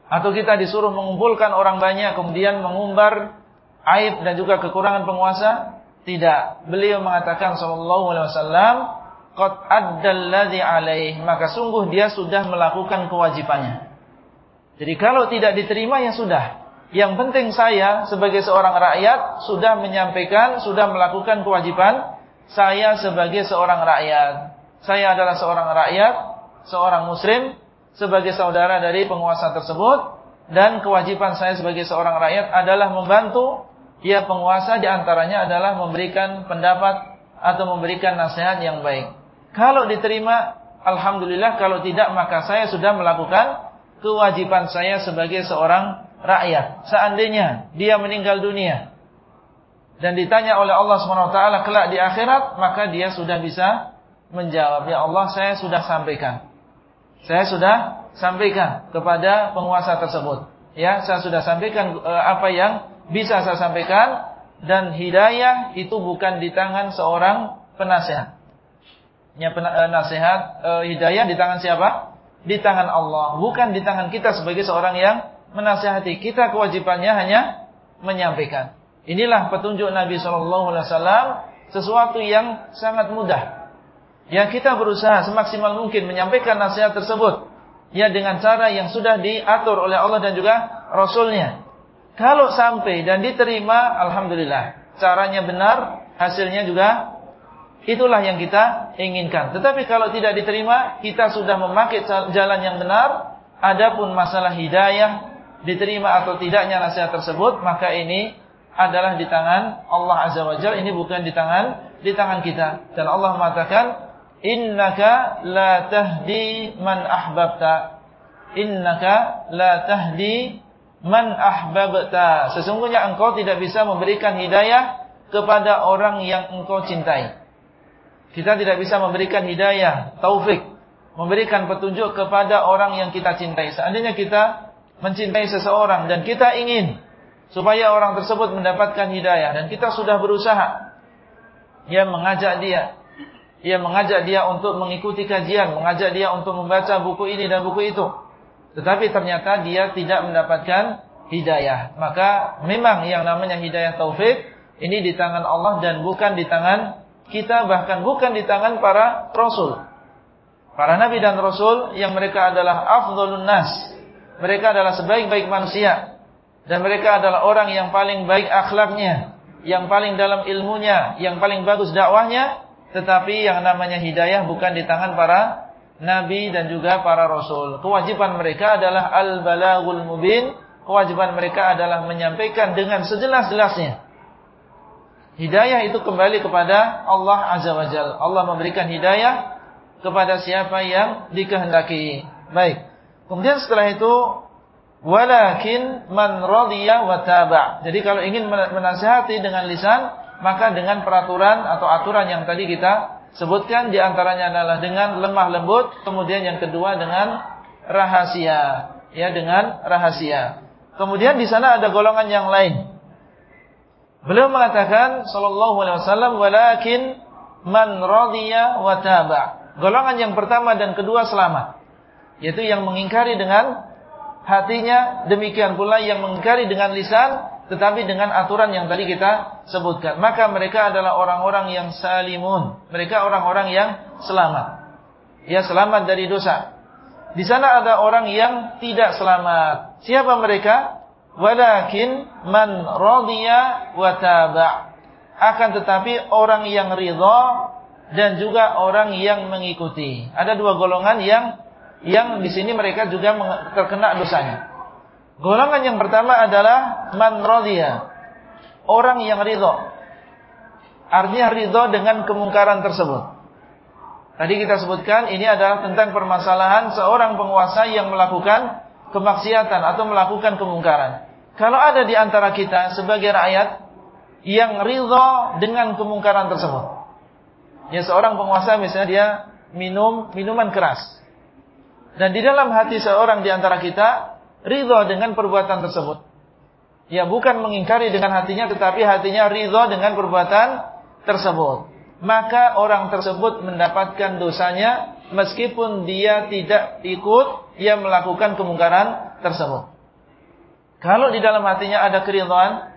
Atau kita disuruh mengumpulkan orang banyak kemudian mengumbar aib dan juga kekurangan penguasa? Tidak. Beliau mengatakan sallallahu alaihi wasallam, "Qad addalladzi alaih." Maka sungguh dia sudah melakukan kewajibannya. Jadi kalau tidak diterima ya sudah. Yang penting saya sebagai seorang rakyat sudah menyampaikan, sudah melakukan kewajiban saya sebagai seorang rakyat. Saya adalah seorang rakyat, seorang muslim sebagai saudara dari penguasa tersebut dan kewajiban saya sebagai seorang rakyat adalah membantu ya penguasa di antaranya adalah memberikan pendapat atau memberikan nasihat yang baik. Kalau diterima, alhamdulillah. Kalau tidak, maka saya sudah melakukan kewajiban saya sebagai seorang rakyat. Seandainya dia meninggal dunia dan ditanya oleh Allah SWT kelak di akhirat, maka dia sudah bisa menjawab, Ya Allah saya sudah sampaikan. Saya sudah sampaikan kepada penguasa tersebut. Ya, saya sudah sampaikan e, apa yang bisa saya sampaikan dan hidayah itu bukan di tangan seorang penasehat. Ya, penasihat e, hidayah di tangan siapa? Di tangan Allah, bukan di tangan kita sebagai seorang yang menasihati. Kita kewajibannya hanya menyampaikan. Inilah petunjuk Nabi Shallallahu Alaihi Wasallam sesuatu yang sangat mudah. Ya kita berusaha semaksimal mungkin menyampaikan nasihat tersebut. Ya dengan cara yang sudah diatur oleh Allah dan juga Rasulnya. Kalau sampai dan diterima, Alhamdulillah. Caranya benar, hasilnya juga itulah yang kita inginkan. Tetapi kalau tidak diterima, kita sudah memakai jalan yang benar. Adapun masalah hidayah, diterima atau tidaknya nasihat tersebut, maka ini adalah di tangan Allah Azza wa Jalla, ini bukan di tangan di tangan kita. Dan Allah mengatakan, "Innaka la tahdi man ahbabta." Innaka la tahdi man ahbabta. Sesungguhnya engkau tidak bisa memberikan hidayah kepada orang yang engkau cintai. Kita tidak bisa memberikan hidayah, taufik, memberikan petunjuk kepada orang yang kita cintai. Seandainya kita mencintai seseorang dan kita ingin supaya orang tersebut mendapatkan hidayah dan kita sudah berusaha ya mengajak dia. Ya mengajak dia untuk mengikuti kajian mengajak dia untuk membaca buku ini dan buku itu. Tetapi ternyata dia tidak mendapatkan hidayah. Maka memang yang namanya hidayah taufik ini di tangan Allah dan bukan di tangan kita bahkan bukan di tangan para rasul para nabi dan rasul yang mereka adalah afdhalun nas mereka adalah sebaik-baik manusia dan mereka adalah orang yang paling baik akhlaknya, yang paling dalam ilmunya, yang paling bagus dakwahnya, tetapi yang namanya hidayah bukan di tangan para nabi dan juga para rasul. Kewajiban mereka adalah al-balagul mubin, kewajiban mereka adalah menyampaikan dengan sejelas-jelasnya. Hidayah itu kembali kepada Allah Azza wa Jalla. Allah memberikan hidayah kepada siapa yang dikehendaki. Baik. Kemudian setelah itu Walakin man radiya wa taba'. Jadi kalau ingin menasihati dengan lisan, maka dengan peraturan atau aturan yang tadi kita sebutkan di antaranya adalah dengan lemah lembut, kemudian yang kedua dengan rahasia, ya dengan rahasia. Kemudian di sana ada golongan yang lain. Beliau mengatakan sallallahu alaihi wasallam walakin man radiya wa taba'. Golongan yang pertama dan kedua selamat. Yaitu yang mengingkari dengan hatinya, demikian pula yang mengingkari dengan lisan, tetapi dengan aturan yang tadi kita sebutkan. Maka mereka adalah orang-orang yang salimun. Mereka orang-orang yang selamat. Ya selamat dari dosa. Di sana ada orang yang tidak selamat. Siapa mereka? Walakin man radiya wa taba'. Akan tetapi orang yang ridha dan juga orang yang mengikuti. Ada dua golongan yang yang di sini mereka juga terkena dosanya. Golongan yang pertama adalah man radiya. Orang yang ridho. Artinya ridho dengan kemungkaran tersebut. Tadi kita sebutkan ini adalah tentang permasalahan seorang penguasa yang melakukan kemaksiatan atau melakukan kemungkaran. Kalau ada di antara kita sebagai rakyat yang ridho dengan kemungkaran tersebut. Ya seorang penguasa misalnya dia minum minuman keras. Dan di dalam hati seorang di antara kita ridho dengan perbuatan tersebut. Ya bukan mengingkari dengan hatinya tetapi hatinya ridho dengan perbuatan tersebut. Maka orang tersebut mendapatkan dosanya meskipun dia tidak ikut ia melakukan kemungkaran tersebut. Kalau di dalam hatinya ada keridhaan,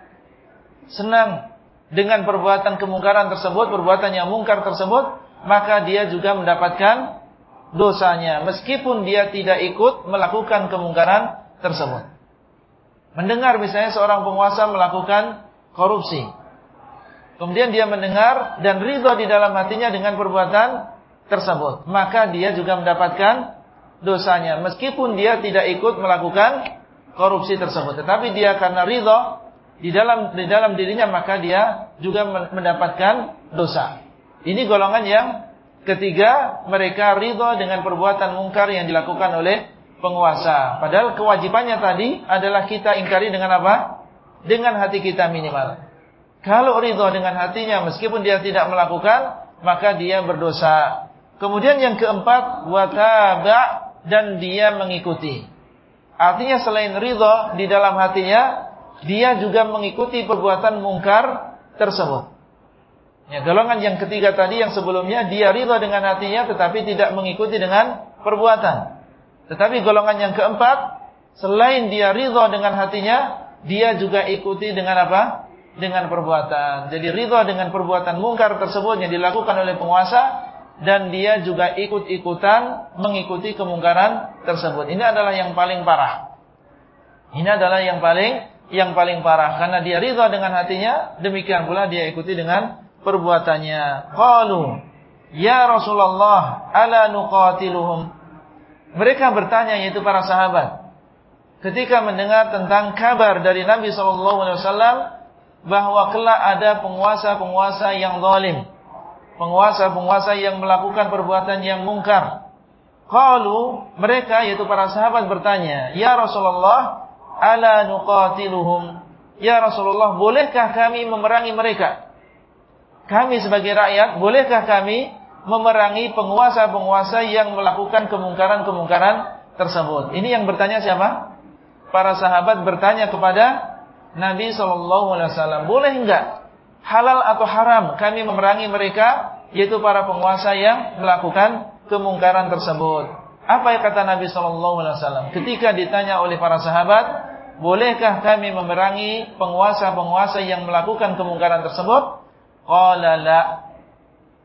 senang dengan perbuatan kemungkaran tersebut, perbuatan yang mungkar tersebut, maka dia juga mendapatkan dosanya meskipun dia tidak ikut melakukan kemungkaran tersebut. Mendengar misalnya seorang penguasa melakukan korupsi. Kemudian dia mendengar dan ridho di dalam hatinya dengan perbuatan tersebut. Maka dia juga mendapatkan dosanya. Meskipun dia tidak ikut melakukan korupsi tersebut. Tetapi dia karena ridho di dalam di dalam dirinya maka dia juga mendapatkan dosa. Ini golongan yang ketiga mereka ridho dengan perbuatan mungkar yang dilakukan oleh penguasa. Padahal kewajibannya tadi adalah kita ingkari dengan apa? Dengan hati kita minimal. Kalau ridho dengan hatinya meskipun dia tidak melakukan maka dia berdosa. Kemudian yang keempat wataba dan dia mengikuti. Artinya selain ridho di dalam hatinya, dia juga mengikuti perbuatan mungkar tersebut. Ya, golongan yang ketiga tadi yang sebelumnya dia ridho dengan hatinya tetapi tidak mengikuti dengan perbuatan. Tetapi golongan yang keempat, selain dia ridho dengan hatinya, dia juga ikuti dengan apa? Dengan perbuatan. Jadi ridho dengan perbuatan mungkar tersebut yang dilakukan oleh penguasa, dan dia juga ikut-ikutan mengikuti kemungkaran tersebut. Ini adalah yang paling parah. Ini adalah yang paling yang paling parah karena dia ridha dengan hatinya, demikian pula dia ikuti dengan perbuatannya. Qalu, "Ya Rasulullah, ala nuqatiluhum?" Mereka bertanya yaitu para sahabat ketika mendengar tentang kabar dari Nabi sallallahu alaihi wasallam bahwa kelak ada penguasa-penguasa yang zalim penguasa-penguasa yang melakukan perbuatan yang mungkar. Qalu mereka yaitu para sahabat bertanya, "Ya Rasulullah, ala nuqatiluhum?" Ya Rasulullah, bolehkah kami memerangi mereka? Kami sebagai rakyat, bolehkah kami memerangi penguasa-penguasa yang melakukan kemungkaran-kemungkaran tersebut? Ini yang bertanya siapa? Para sahabat bertanya kepada Nabi sallallahu alaihi wasallam, "Boleh enggak halal atau haram kami memerangi mereka yaitu para penguasa yang melakukan kemungkaran tersebut. Apa yang kata Nabi sallallahu alaihi wasallam ketika ditanya oleh para sahabat, "Bolehkah kami memerangi penguasa-penguasa yang melakukan kemungkaran tersebut?" Qala la.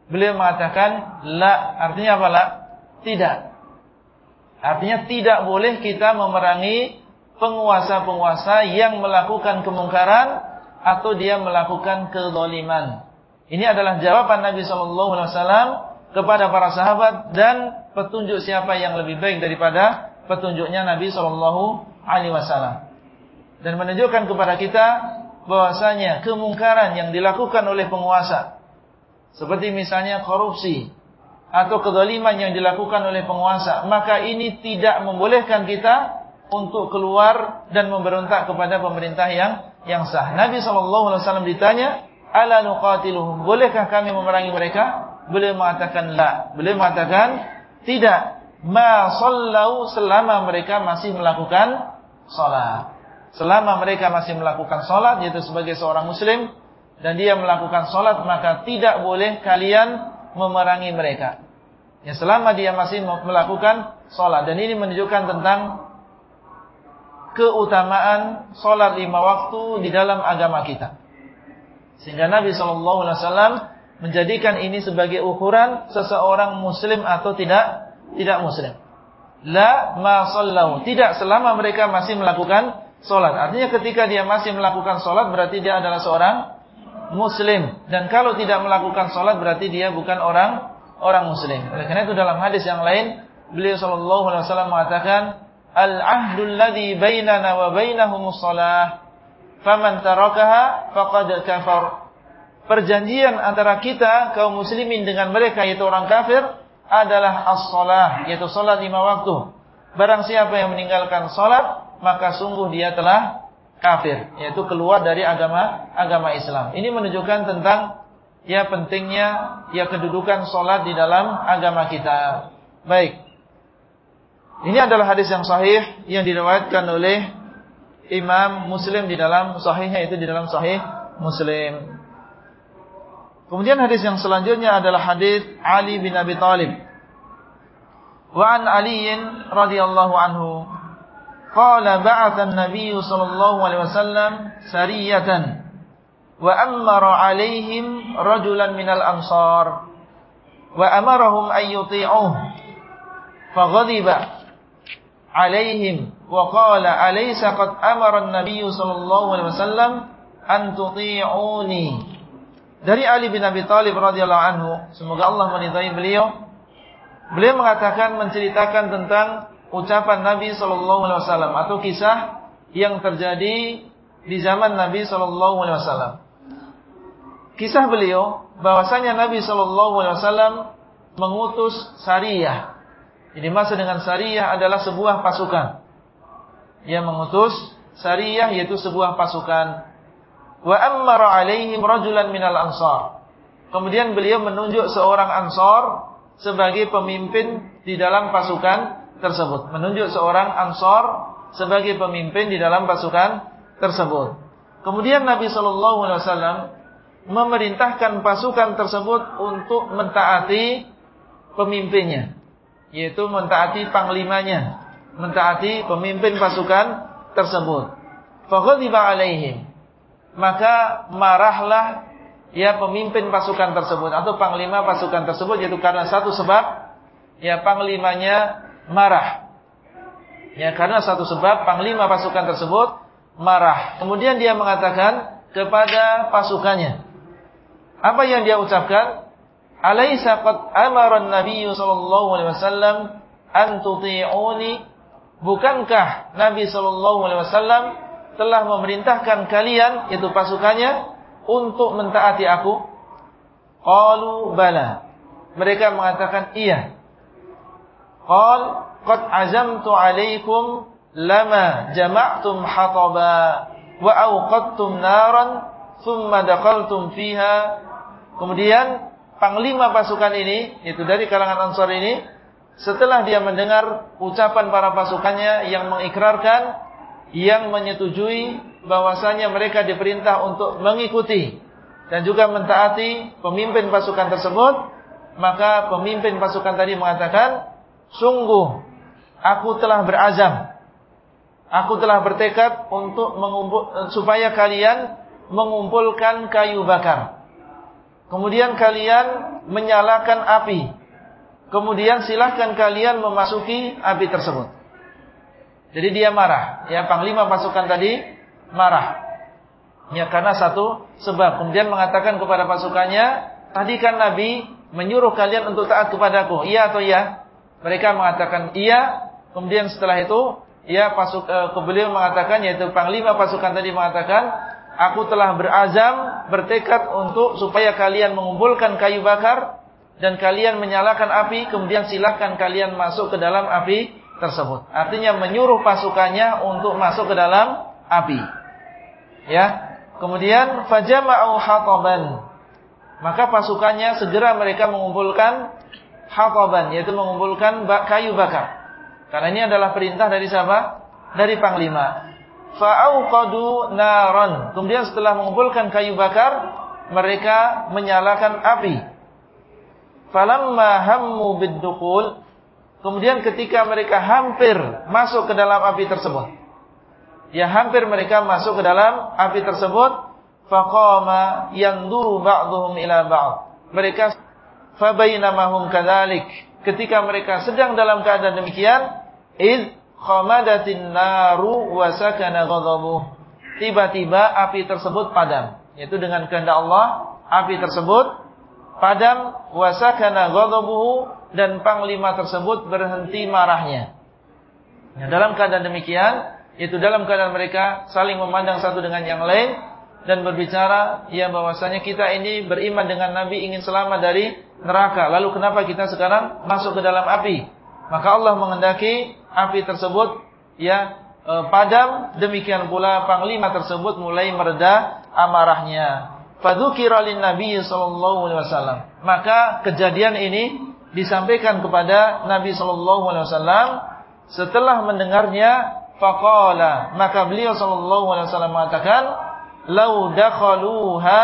Beliau mengatakan la, artinya apa la? Tidak. Artinya tidak boleh kita memerangi penguasa-penguasa yang melakukan kemungkaran atau dia melakukan kezaliman. Ini adalah jawaban Nabi sallallahu alaihi wasallam kepada para sahabat dan petunjuk siapa yang lebih baik daripada petunjuknya Nabi sallallahu alaihi wasallam. Dan menunjukkan kepada kita bahwasanya kemungkaran yang dilakukan oleh penguasa seperti misalnya korupsi atau kezaliman yang dilakukan oleh penguasa, maka ini tidak membolehkan kita untuk keluar dan memberontak kepada pemerintah yang yang sah. Nabi SAW ditanya, Ala nuqatiluhum, bolehkah kami memerangi mereka? Beliau mengatakan la. Beliau mengatakan tidak. Ma sallau selama mereka masih melakukan salat. Selama mereka masih melakukan salat yaitu sebagai seorang muslim dan dia melakukan salat maka tidak boleh kalian memerangi mereka. Ya selama dia masih melakukan salat dan ini menunjukkan tentang keutamaan solat lima waktu di dalam agama kita. Sehingga Nabi Wasallam menjadikan ini sebagai ukuran seseorang muslim atau tidak tidak muslim. La ma sallau. Tidak selama mereka masih melakukan solat. Artinya ketika dia masih melakukan solat berarti dia adalah seorang muslim. Dan kalau tidak melakukan solat berarti dia bukan orang orang muslim. Oleh karena itu dalam hadis yang lain beliau Shallallahu Alaihi Wasallam mengatakan al-ahdul ladzi bainana wa bainahumus shalah faman tarakaha faqad kafar. Perjanjian antara kita kaum muslimin dengan mereka yaitu orang kafir adalah as-shalah yaitu salat lima waktu. Barang siapa yang meninggalkan salat maka sungguh dia telah kafir yaitu keluar dari agama agama Islam. Ini menunjukkan tentang ya pentingnya ya kedudukan salat di dalam agama kita. Baik ini adalah hadis yang sahih yang diriwayatkan oleh Imam Muslim di dalam sahihnya itu di dalam sahih Muslim. Kemudian hadis yang selanjutnya adalah hadis Ali bin Abi Thalib. Wa an Ali radhiyallahu anhu. Qala ba'atha an-nabiy sallallahu alaihi wasallam sariyatan. Wa amara alaihim rajulan minal ansar. Wa amarahum an yuti'uh faghadiba alaihim wa qala alaysa qad amara an-nabiy sallallahu alaihi wasallam an tuti'uni. Dari Ali bin Abi Thalib radhiyallahu anhu semoga Allah meridai beliau. Beliau mengatakan menceritakan tentang ucapan Nabi sallallahu alaihi wasallam atau kisah yang terjadi di zaman Nabi sallallahu alaihi wasallam. Kisah beliau bahwasanya Nabi Shallallahu Alaihi Wasallam mengutus Sariyah. Jadi masa dengan Sariyah adalah sebuah pasukan. Ia mengutus Sariyah yaitu sebuah pasukan. Wa ammara alaihim rajulan minal ansar. Kemudian beliau menunjuk seorang ansar sebagai pemimpin di dalam pasukan tersebut. Menunjuk seorang ansar sebagai pemimpin di dalam pasukan tersebut. Kemudian Nabi Shallallahu Alaihi Wasallam memerintahkan pasukan tersebut untuk mentaati pemimpinnya, yaitu mentaati panglimanya, mentaati pemimpin pasukan tersebut. Faghadiba alaihim. Maka marahlah ya pemimpin pasukan tersebut atau panglima pasukan tersebut yaitu karena satu sebab ya panglimanya marah. Ya karena satu sebab panglima pasukan tersebut marah. Kemudian dia mengatakan kepada pasukannya, apa yang dia ucapkan? Alaysa qad amara an-nabiy sallallahu alaihi wasallam an tuti'uni? Bukankah Nabi sallallahu alaihi wasallam telah memerintahkan kalian yaitu pasukannya untuk mentaati aku? Qalu bala. Mereka mengatakan iya. Qal qad azamtu alaikum lama jama'tum hataba wa awqadtum naran thumma daqaltum fiha Kemudian panglima pasukan ini, itu dari kalangan Ansar ini, setelah dia mendengar ucapan para pasukannya yang mengikrarkan, yang menyetujui bahwasanya mereka diperintah untuk mengikuti dan juga mentaati pemimpin pasukan tersebut, maka pemimpin pasukan tadi mengatakan, sungguh aku telah berazam, aku telah bertekad untuk mengumpul, supaya kalian mengumpulkan kayu bakar Kemudian kalian menyalakan api. Kemudian silahkan kalian memasuki api tersebut. Jadi dia marah. Ya panglima pasukan tadi marah. Ya karena satu sebab. Kemudian mengatakan kepada pasukannya, tadi kan Nabi menyuruh kalian untuk taat kepadaku. Iya atau iya? Mereka mengatakan iya. Kemudian setelah itu, ya pasuk eh, beliau mengatakan yaitu panglima pasukan tadi mengatakan, aku telah berazam, bertekad untuk supaya kalian mengumpulkan kayu bakar dan kalian menyalakan api, kemudian silahkan kalian masuk ke dalam api tersebut. Artinya menyuruh pasukannya untuk masuk ke dalam api. Ya. Kemudian fajama'u hataban. Maka pasukannya segera mereka mengumpulkan hataban, yaitu mengumpulkan kayu bakar. Karena ini adalah perintah dari siapa? Dari panglima fa'auqadu naran. Kemudian setelah mengumpulkan kayu bakar, mereka menyalakan api. Falamma hammu biddukul, kemudian ketika mereka hampir masuk ke dalam api tersebut. Ya hampir mereka masuk ke dalam api tersebut, faqama yanduru ba'dhum ila ba'd. Mereka fabainamahum kadzalik. Ketika mereka sedang dalam keadaan demikian, id khamadatin naru wa sakana ghadabuh. Tiba-tiba api tersebut padam. Yaitu dengan kehendak Allah, api tersebut padam wa sakana ghadabuhu dan panglima tersebut berhenti marahnya. Ya, dalam keadaan demikian, itu dalam keadaan mereka saling memandang satu dengan yang lain dan berbicara ya bahwasanya kita ini beriman dengan Nabi ingin selamat dari neraka. Lalu kenapa kita sekarang masuk ke dalam api? Maka Allah mengendaki api tersebut ya e, padam. Demikian pula panglima tersebut mulai mereda amarahnya. Fadzukira lin nabi sallallahu alaihi wasallam. Maka kejadian ini disampaikan kepada Nabi sallallahu alaihi wasallam setelah mendengarnya faqala. Maka beliau sallallahu alaihi wasallam mengatakan lau dakhaluha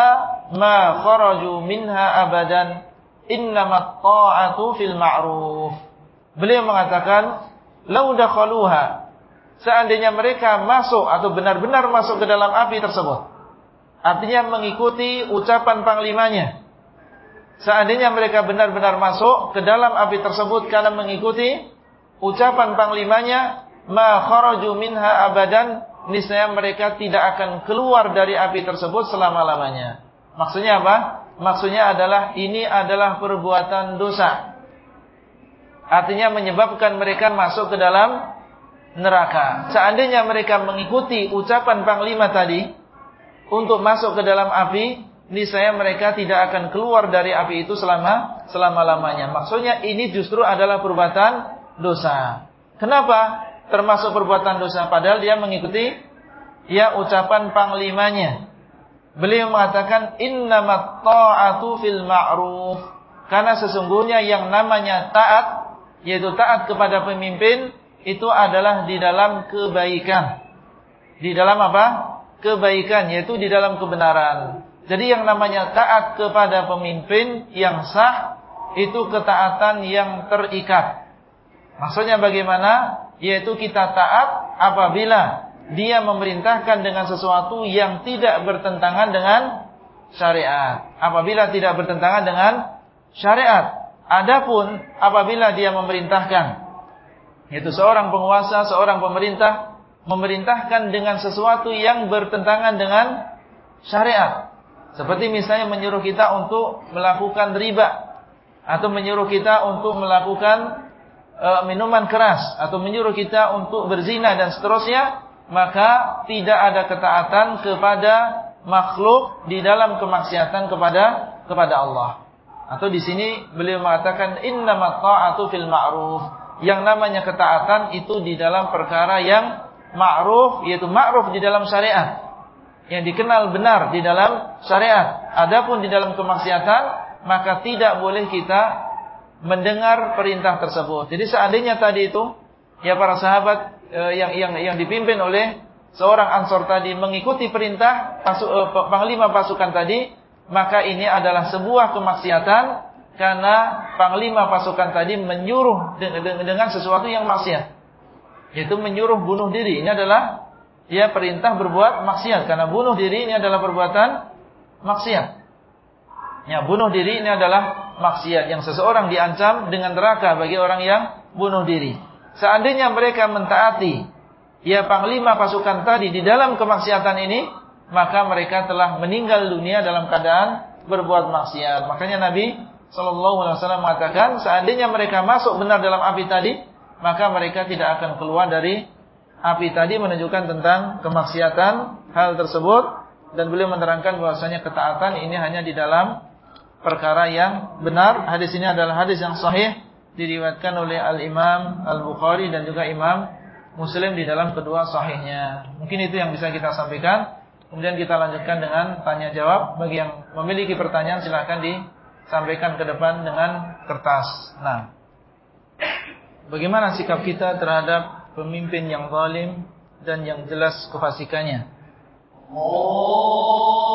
ma kharaju minha abadan innamat ta'atu fil ma'ruf beliau mengatakan lau dakhaluha seandainya mereka masuk atau benar-benar masuk ke dalam api tersebut. Artinya mengikuti ucapan panglimanya. Seandainya mereka benar-benar masuk ke dalam api tersebut karena mengikuti ucapan panglimanya, ma kharaju minha abadan, niscaya mereka tidak akan keluar dari api tersebut selama-lamanya. Maksudnya apa? Maksudnya adalah ini adalah perbuatan dosa. Artinya menyebabkan mereka masuk ke dalam neraka. Seandainya mereka mengikuti ucapan panglima tadi, untuk masuk ke dalam api, niscaya mereka tidak akan keluar dari api itu selama selama-lamanya. Maksudnya ini justru adalah perbuatan dosa. Kenapa? Termasuk perbuatan dosa padahal dia mengikuti ya ucapan panglimanya. Beliau mengatakan innamat ta'atu fil ma'ruf. Karena sesungguhnya yang namanya taat yaitu taat kepada pemimpin itu adalah di dalam kebaikan. Di dalam apa? kebaikan yaitu di dalam kebenaran. Jadi yang namanya taat kepada pemimpin yang sah itu ketaatan yang terikat. Maksudnya bagaimana? Yaitu kita taat apabila dia memerintahkan dengan sesuatu yang tidak bertentangan dengan syariat. Apabila tidak bertentangan dengan syariat. Adapun apabila dia memerintahkan yaitu seorang penguasa, seorang pemerintah memerintahkan dengan sesuatu yang bertentangan dengan syariat. Seperti misalnya menyuruh kita untuk melakukan riba atau menyuruh kita untuk melakukan e, minuman keras atau menyuruh kita untuk berzina dan seterusnya, maka tidak ada ketaatan kepada makhluk di dalam kemaksiatan kepada kepada Allah. Atau di sini beliau mengatakan innamat ta'atu fil ma'ruf. Yang namanya ketaatan itu di dalam perkara yang ma'ruf yaitu ma'ruf di dalam syariat yang dikenal benar di dalam syariat. Adapun di dalam kemaksiatan maka tidak boleh kita mendengar perintah tersebut. Jadi seandainya tadi itu ya para sahabat eh, yang yang yang dipimpin oleh seorang ansor tadi mengikuti perintah pasu, eh, panglima pasukan tadi, maka ini adalah sebuah kemaksiatan karena panglima pasukan tadi menyuruh dengan sesuatu yang maksiat yaitu menyuruh bunuh diri. Ini adalah ya perintah berbuat maksiat karena bunuh diri ini adalah perbuatan maksiat. Ya, bunuh diri ini adalah maksiat yang seseorang diancam dengan neraka bagi orang yang bunuh diri. Seandainya mereka mentaati ya panglima pasukan tadi di dalam kemaksiatan ini, maka mereka telah meninggal dunia dalam keadaan berbuat maksiat. Makanya Nabi Shallallahu alaihi wasallam mengatakan, seandainya mereka masuk benar dalam api tadi, maka mereka tidak akan keluar dari api tadi menunjukkan tentang kemaksiatan hal tersebut dan beliau menerangkan bahwasanya ketaatan ini hanya di dalam perkara yang benar. Hadis ini adalah hadis yang sahih diriwayatkan oleh Al-Imam Al-Bukhari dan juga Imam Muslim di dalam kedua sahihnya. Mungkin itu yang bisa kita sampaikan. Kemudian kita lanjutkan dengan tanya jawab. Bagi yang memiliki pertanyaan silahkan disampaikan ke depan dengan kertas. Nah. Bagaimana sikap kita terhadap pemimpin yang zalim dan yang jelas kefasikannya? Oh.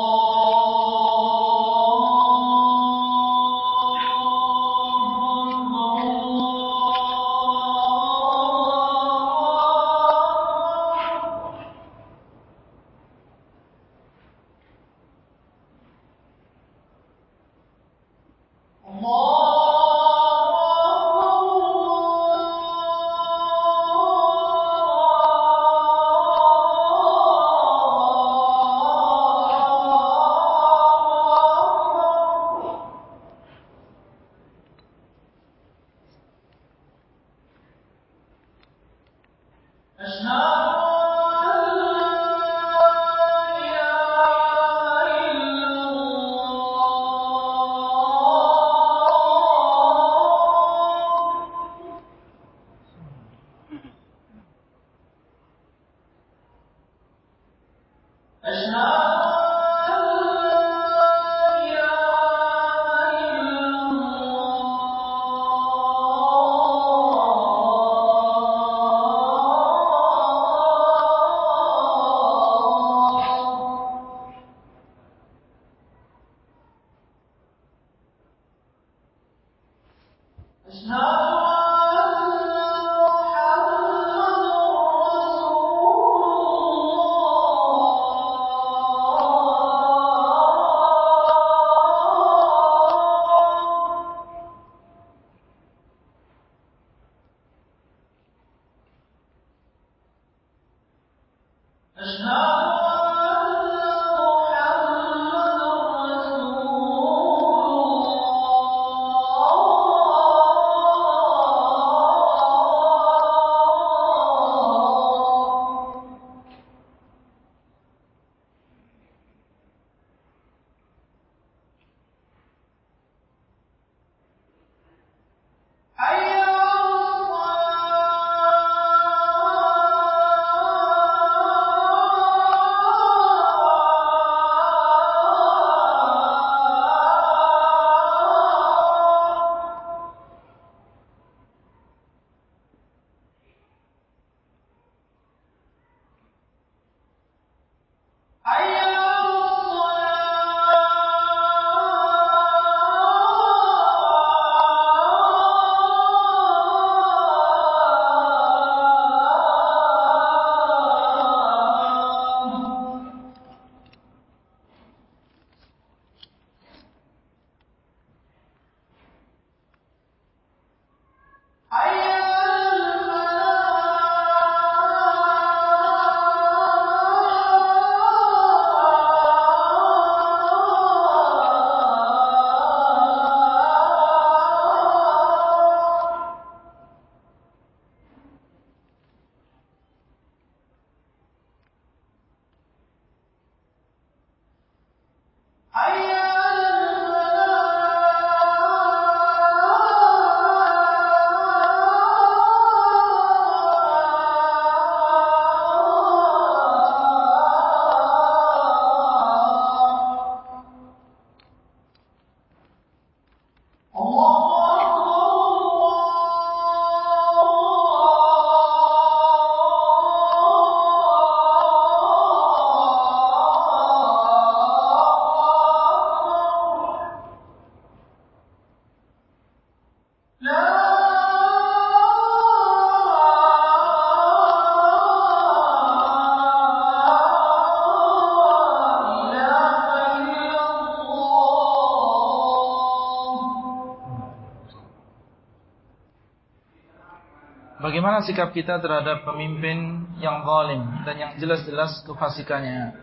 Bagaimana sikap kita terhadap pemimpin yang zalim dan yang jelas-jelas kefasikannya?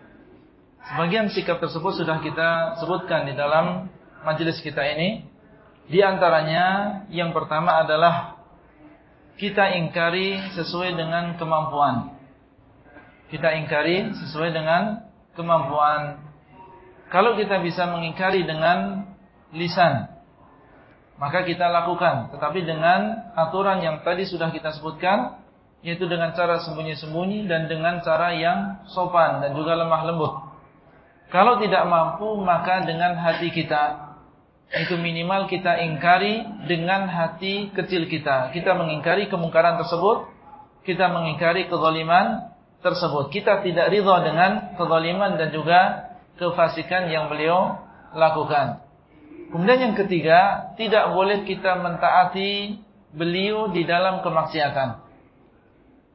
Sebagian sikap tersebut sudah kita sebutkan di dalam majelis kita ini. Di antaranya yang pertama adalah kita ingkari sesuai dengan kemampuan. Kita ingkari sesuai dengan kemampuan. Kalau kita bisa mengingkari dengan lisan, maka kita lakukan tetapi dengan aturan yang tadi sudah kita sebutkan yaitu dengan cara sembunyi-sembunyi dan dengan cara yang sopan dan juga lemah lembut. Kalau tidak mampu maka dengan hati kita. Itu minimal kita ingkari dengan hati kecil kita. Kita mengingkari kemungkaran tersebut kita mengingkari kezaliman tersebut. Kita tidak ridha dengan kezaliman dan juga kefasikan yang beliau lakukan Kemudian yang ketiga, tidak boleh kita mentaati beliau di dalam kemaksiatan.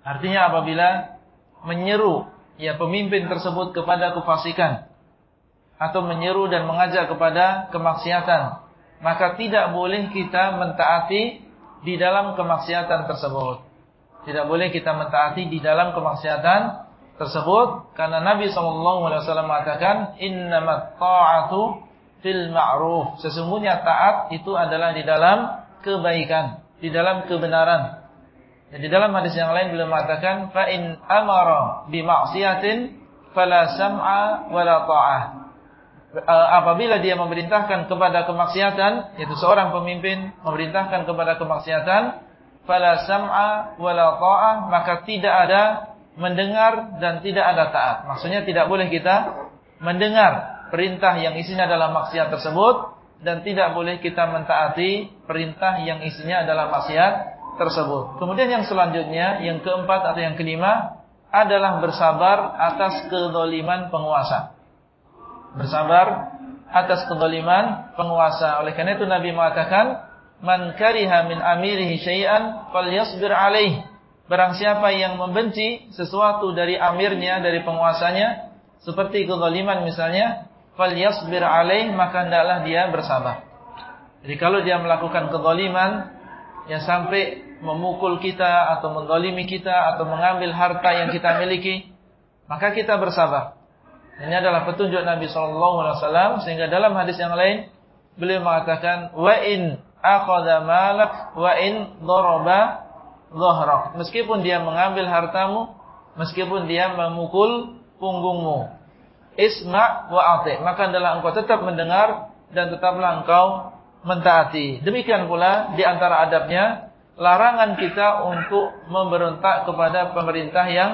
Artinya apabila menyeru ya pemimpin tersebut kepada kefasikan atau menyeru dan mengajak kepada kemaksiatan, maka tidak boleh kita mentaati di dalam kemaksiatan tersebut. Tidak boleh kita mentaati di dalam kemaksiatan tersebut karena Nabi SAW mengatakan innamat ta'atu fil ma'ruf. Sesungguhnya taat itu adalah di dalam kebaikan, di dalam kebenaran. Dan di dalam hadis yang lain beliau mengatakan fa in amara bi ma'siyatin fala sam'a wala ta'ah. E, apabila dia memerintahkan kepada kemaksiatan, yaitu seorang pemimpin memerintahkan kepada kemaksiatan, fala sam'a wala ta'ah, maka tidak ada mendengar dan tidak ada taat. Maksudnya tidak boleh kita mendengar perintah yang isinya adalah maksiat tersebut dan tidak boleh kita mentaati perintah yang isinya adalah maksiat tersebut. Kemudian yang selanjutnya, yang keempat atau yang kelima adalah bersabar atas kedoliman penguasa. Bersabar atas kedoliman penguasa. Oleh karena itu Nabi mengatakan, "Man kariha min amirihi syai'an falyasbir alaih." Barang siapa yang membenci sesuatu dari amirnya, dari penguasanya, seperti kedoliman misalnya, falyasbir alaih maka hendaklah dia bersabar. Jadi kalau dia melakukan kezaliman yang sampai memukul kita atau mendolimi kita atau mengambil harta yang kita miliki, maka kita bersabar. Ini adalah petunjuk Nabi SAW sehingga dalam hadis yang lain beliau mengatakan wa in akhadha malak wa in daraba dhahrak. Meskipun dia mengambil hartamu, meskipun dia memukul punggungmu. Isma wa ati. Maka adalah engkau tetap mendengar dan tetaplah engkau mentaati. Demikian pula di antara adabnya larangan kita untuk memberontak kepada pemerintah yang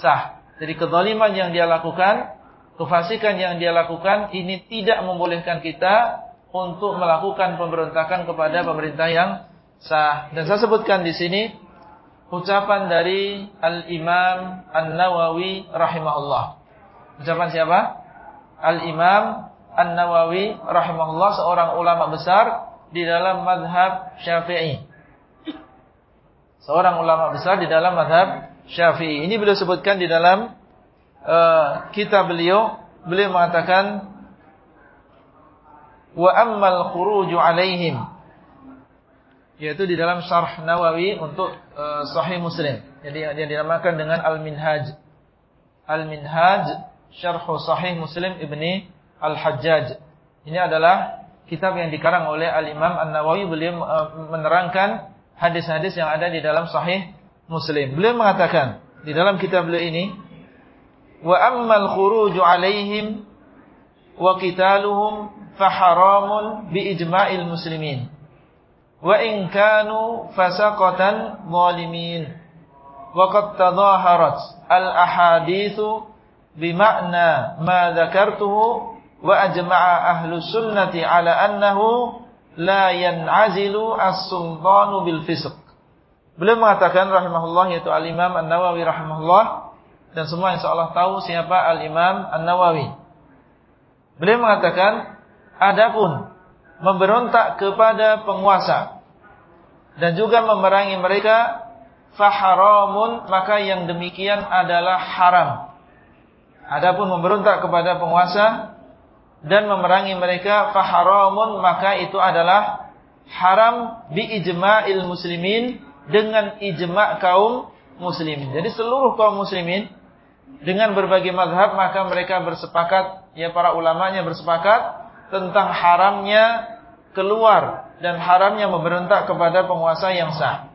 sah. Jadi kezaliman yang dia lakukan kefasikan yang dia lakukan ini tidak membolehkan kita untuk melakukan pemberontakan kepada pemerintah yang sah. Dan saya sebutkan di sini ucapan dari Al-Imam An-Nawawi rahimahullah. Ucapan siapa? Al-Imam An-Nawawi rahimahullah seorang ulama besar di dalam madhab Syafi'i. Seorang ulama besar di dalam madhab Syafi'i. Ini beliau sebutkan di dalam uh, kitab beliau, beliau mengatakan wa ammal khuruju alaihim yaitu di dalam syarh Nawawi untuk uh, Sahih Muslim. Jadi yang dinamakan dengan Al-Minhaj. Al-Minhaj Syarh Sahih Muslim Ibni Al-Hajjaj. Ini adalah kitab yang dikarang oleh Al-Imam An-Nawawi beliau uh, menerangkan hadis-hadis yang ada di dalam Sahih Muslim. Beliau mengatakan di dalam kitab beliau ini Wa ammal khuruju alaihim wa qitaluhum faharamun bi ijma'il muslimin. Wa in kanu fasaqatan zalimin. Wa qad tadaharat al bima'na ma dzakartuhu wa ajma'a ahlu sunnati ala annahu la yan'azilu as-sultanu bil fisq. Beliau mengatakan rahimahullah yaitu al-Imam An-Nawawi rahimahullah dan semua insya Allah tahu siapa Al-Imam An-Nawawi. Beliau mengatakan, adapun memberontak kepada penguasa dan juga memerangi mereka faharamun maka yang demikian adalah haram. Adapun memberontak kepada penguasa dan memerangi mereka faharamun maka itu adalah haram bi ijma'il muslimin dengan ijma' kaum muslimin. Jadi seluruh kaum muslimin dengan berbagai mazhab maka mereka bersepakat ya para ulamanya bersepakat tentang haramnya keluar dan haramnya memberontak kepada penguasa yang sah.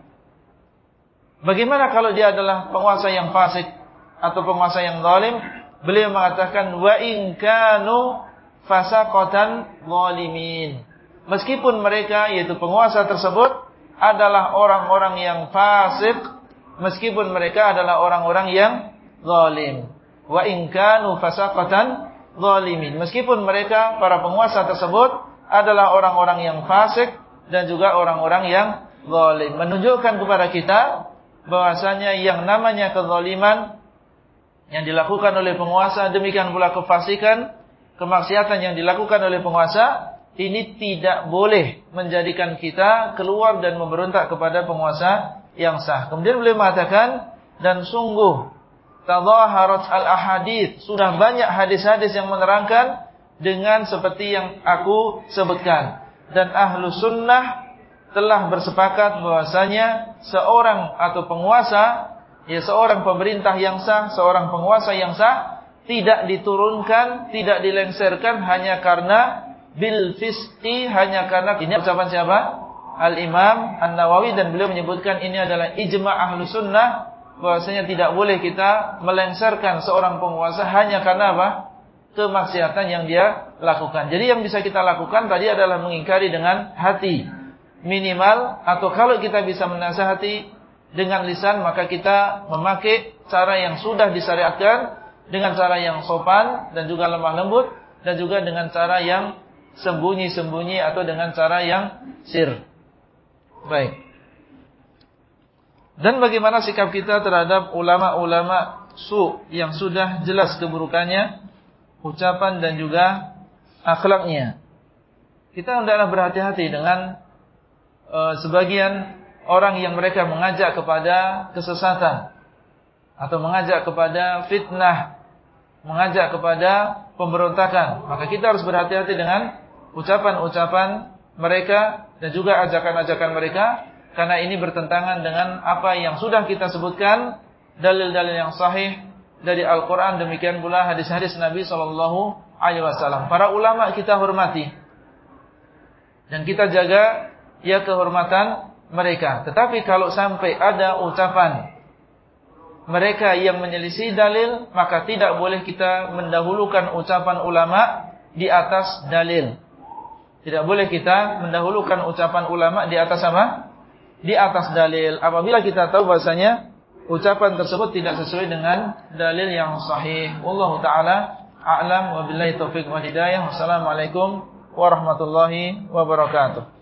Bagaimana kalau dia adalah penguasa yang fasik atau penguasa yang zalim? Beliau mengatakan wa in kanu fasaqatan zalimin. Meskipun mereka yaitu penguasa tersebut adalah orang-orang yang fasik, meskipun mereka adalah orang-orang yang zalim. Wa in kanu fasaqatan zalimin. Meskipun mereka para penguasa tersebut adalah orang-orang yang fasik dan juga orang-orang yang zalim. Menunjukkan kepada kita bahwasanya yang namanya kezaliman yang dilakukan oleh penguasa demikian pula kefasikan, kemaksiatan yang dilakukan oleh penguasa ini tidak boleh menjadikan kita keluar dan memberontak kepada penguasa yang sah. Kemudian beliau mengatakan dan sungguh tadhaharat al-ahadith. Sudah banyak hadis-hadis yang menerangkan dengan seperti yang aku sebutkan. Dan ahlu sunnah telah bersepakat bahwasanya seorang atau penguasa, ya seorang pemerintah yang sah, seorang penguasa yang sah, tidak diturunkan, tidak dilengsarkan hanya karena bil fiski, hanya karena ini ucapan siapa? Al-Imam An-Nawawi dan beliau menyebutkan ini adalah ijma' ahlu sunnah bahwasanya tidak boleh kita melengsarkan seorang penguasa hanya karena apa? kemaksiatan yang dia lakukan. Jadi yang bisa kita lakukan tadi adalah mengingkari dengan hati. Minimal atau kalau kita bisa menasihati dengan lisan maka kita memakai cara yang sudah disyariatkan dengan cara yang sopan dan juga lemah lembut dan juga dengan cara yang sembunyi-sembunyi atau dengan cara yang sir. Baik. Dan bagaimana sikap kita terhadap ulama-ulama su yang sudah jelas keburukannya, ucapan dan juga akhlaknya. Kita hendaklah berhati-hati dengan uh, sebagian orang yang mereka mengajak kepada kesesatan atau mengajak kepada fitnah, mengajak kepada pemberontakan. Maka kita harus berhati-hati dengan ucapan-ucapan mereka dan juga ajakan-ajakan mereka karena ini bertentangan dengan apa yang sudah kita sebutkan dalil-dalil yang sahih dari Al-Quran, demikian pula hadis-hadis Nabi Shallallahu Alaihi Wasallam. Para ulama kita hormati dan kita jaga ya kehormatan mereka. Tetapi kalau sampai ada ucapan mereka yang menyelisih dalil, maka tidak boleh kita mendahulukan ucapan ulama di atas dalil. Tidak boleh kita mendahulukan ucapan ulama di atas apa? Di atas dalil. Apabila kita tahu bahasanya ucapan tersebut tidak sesuai dengan dalil yang sahih. Wallahu taala a'lam wa billahi taufik wa hidayah. Wassalamualaikum warahmatullahi wabarakatuh.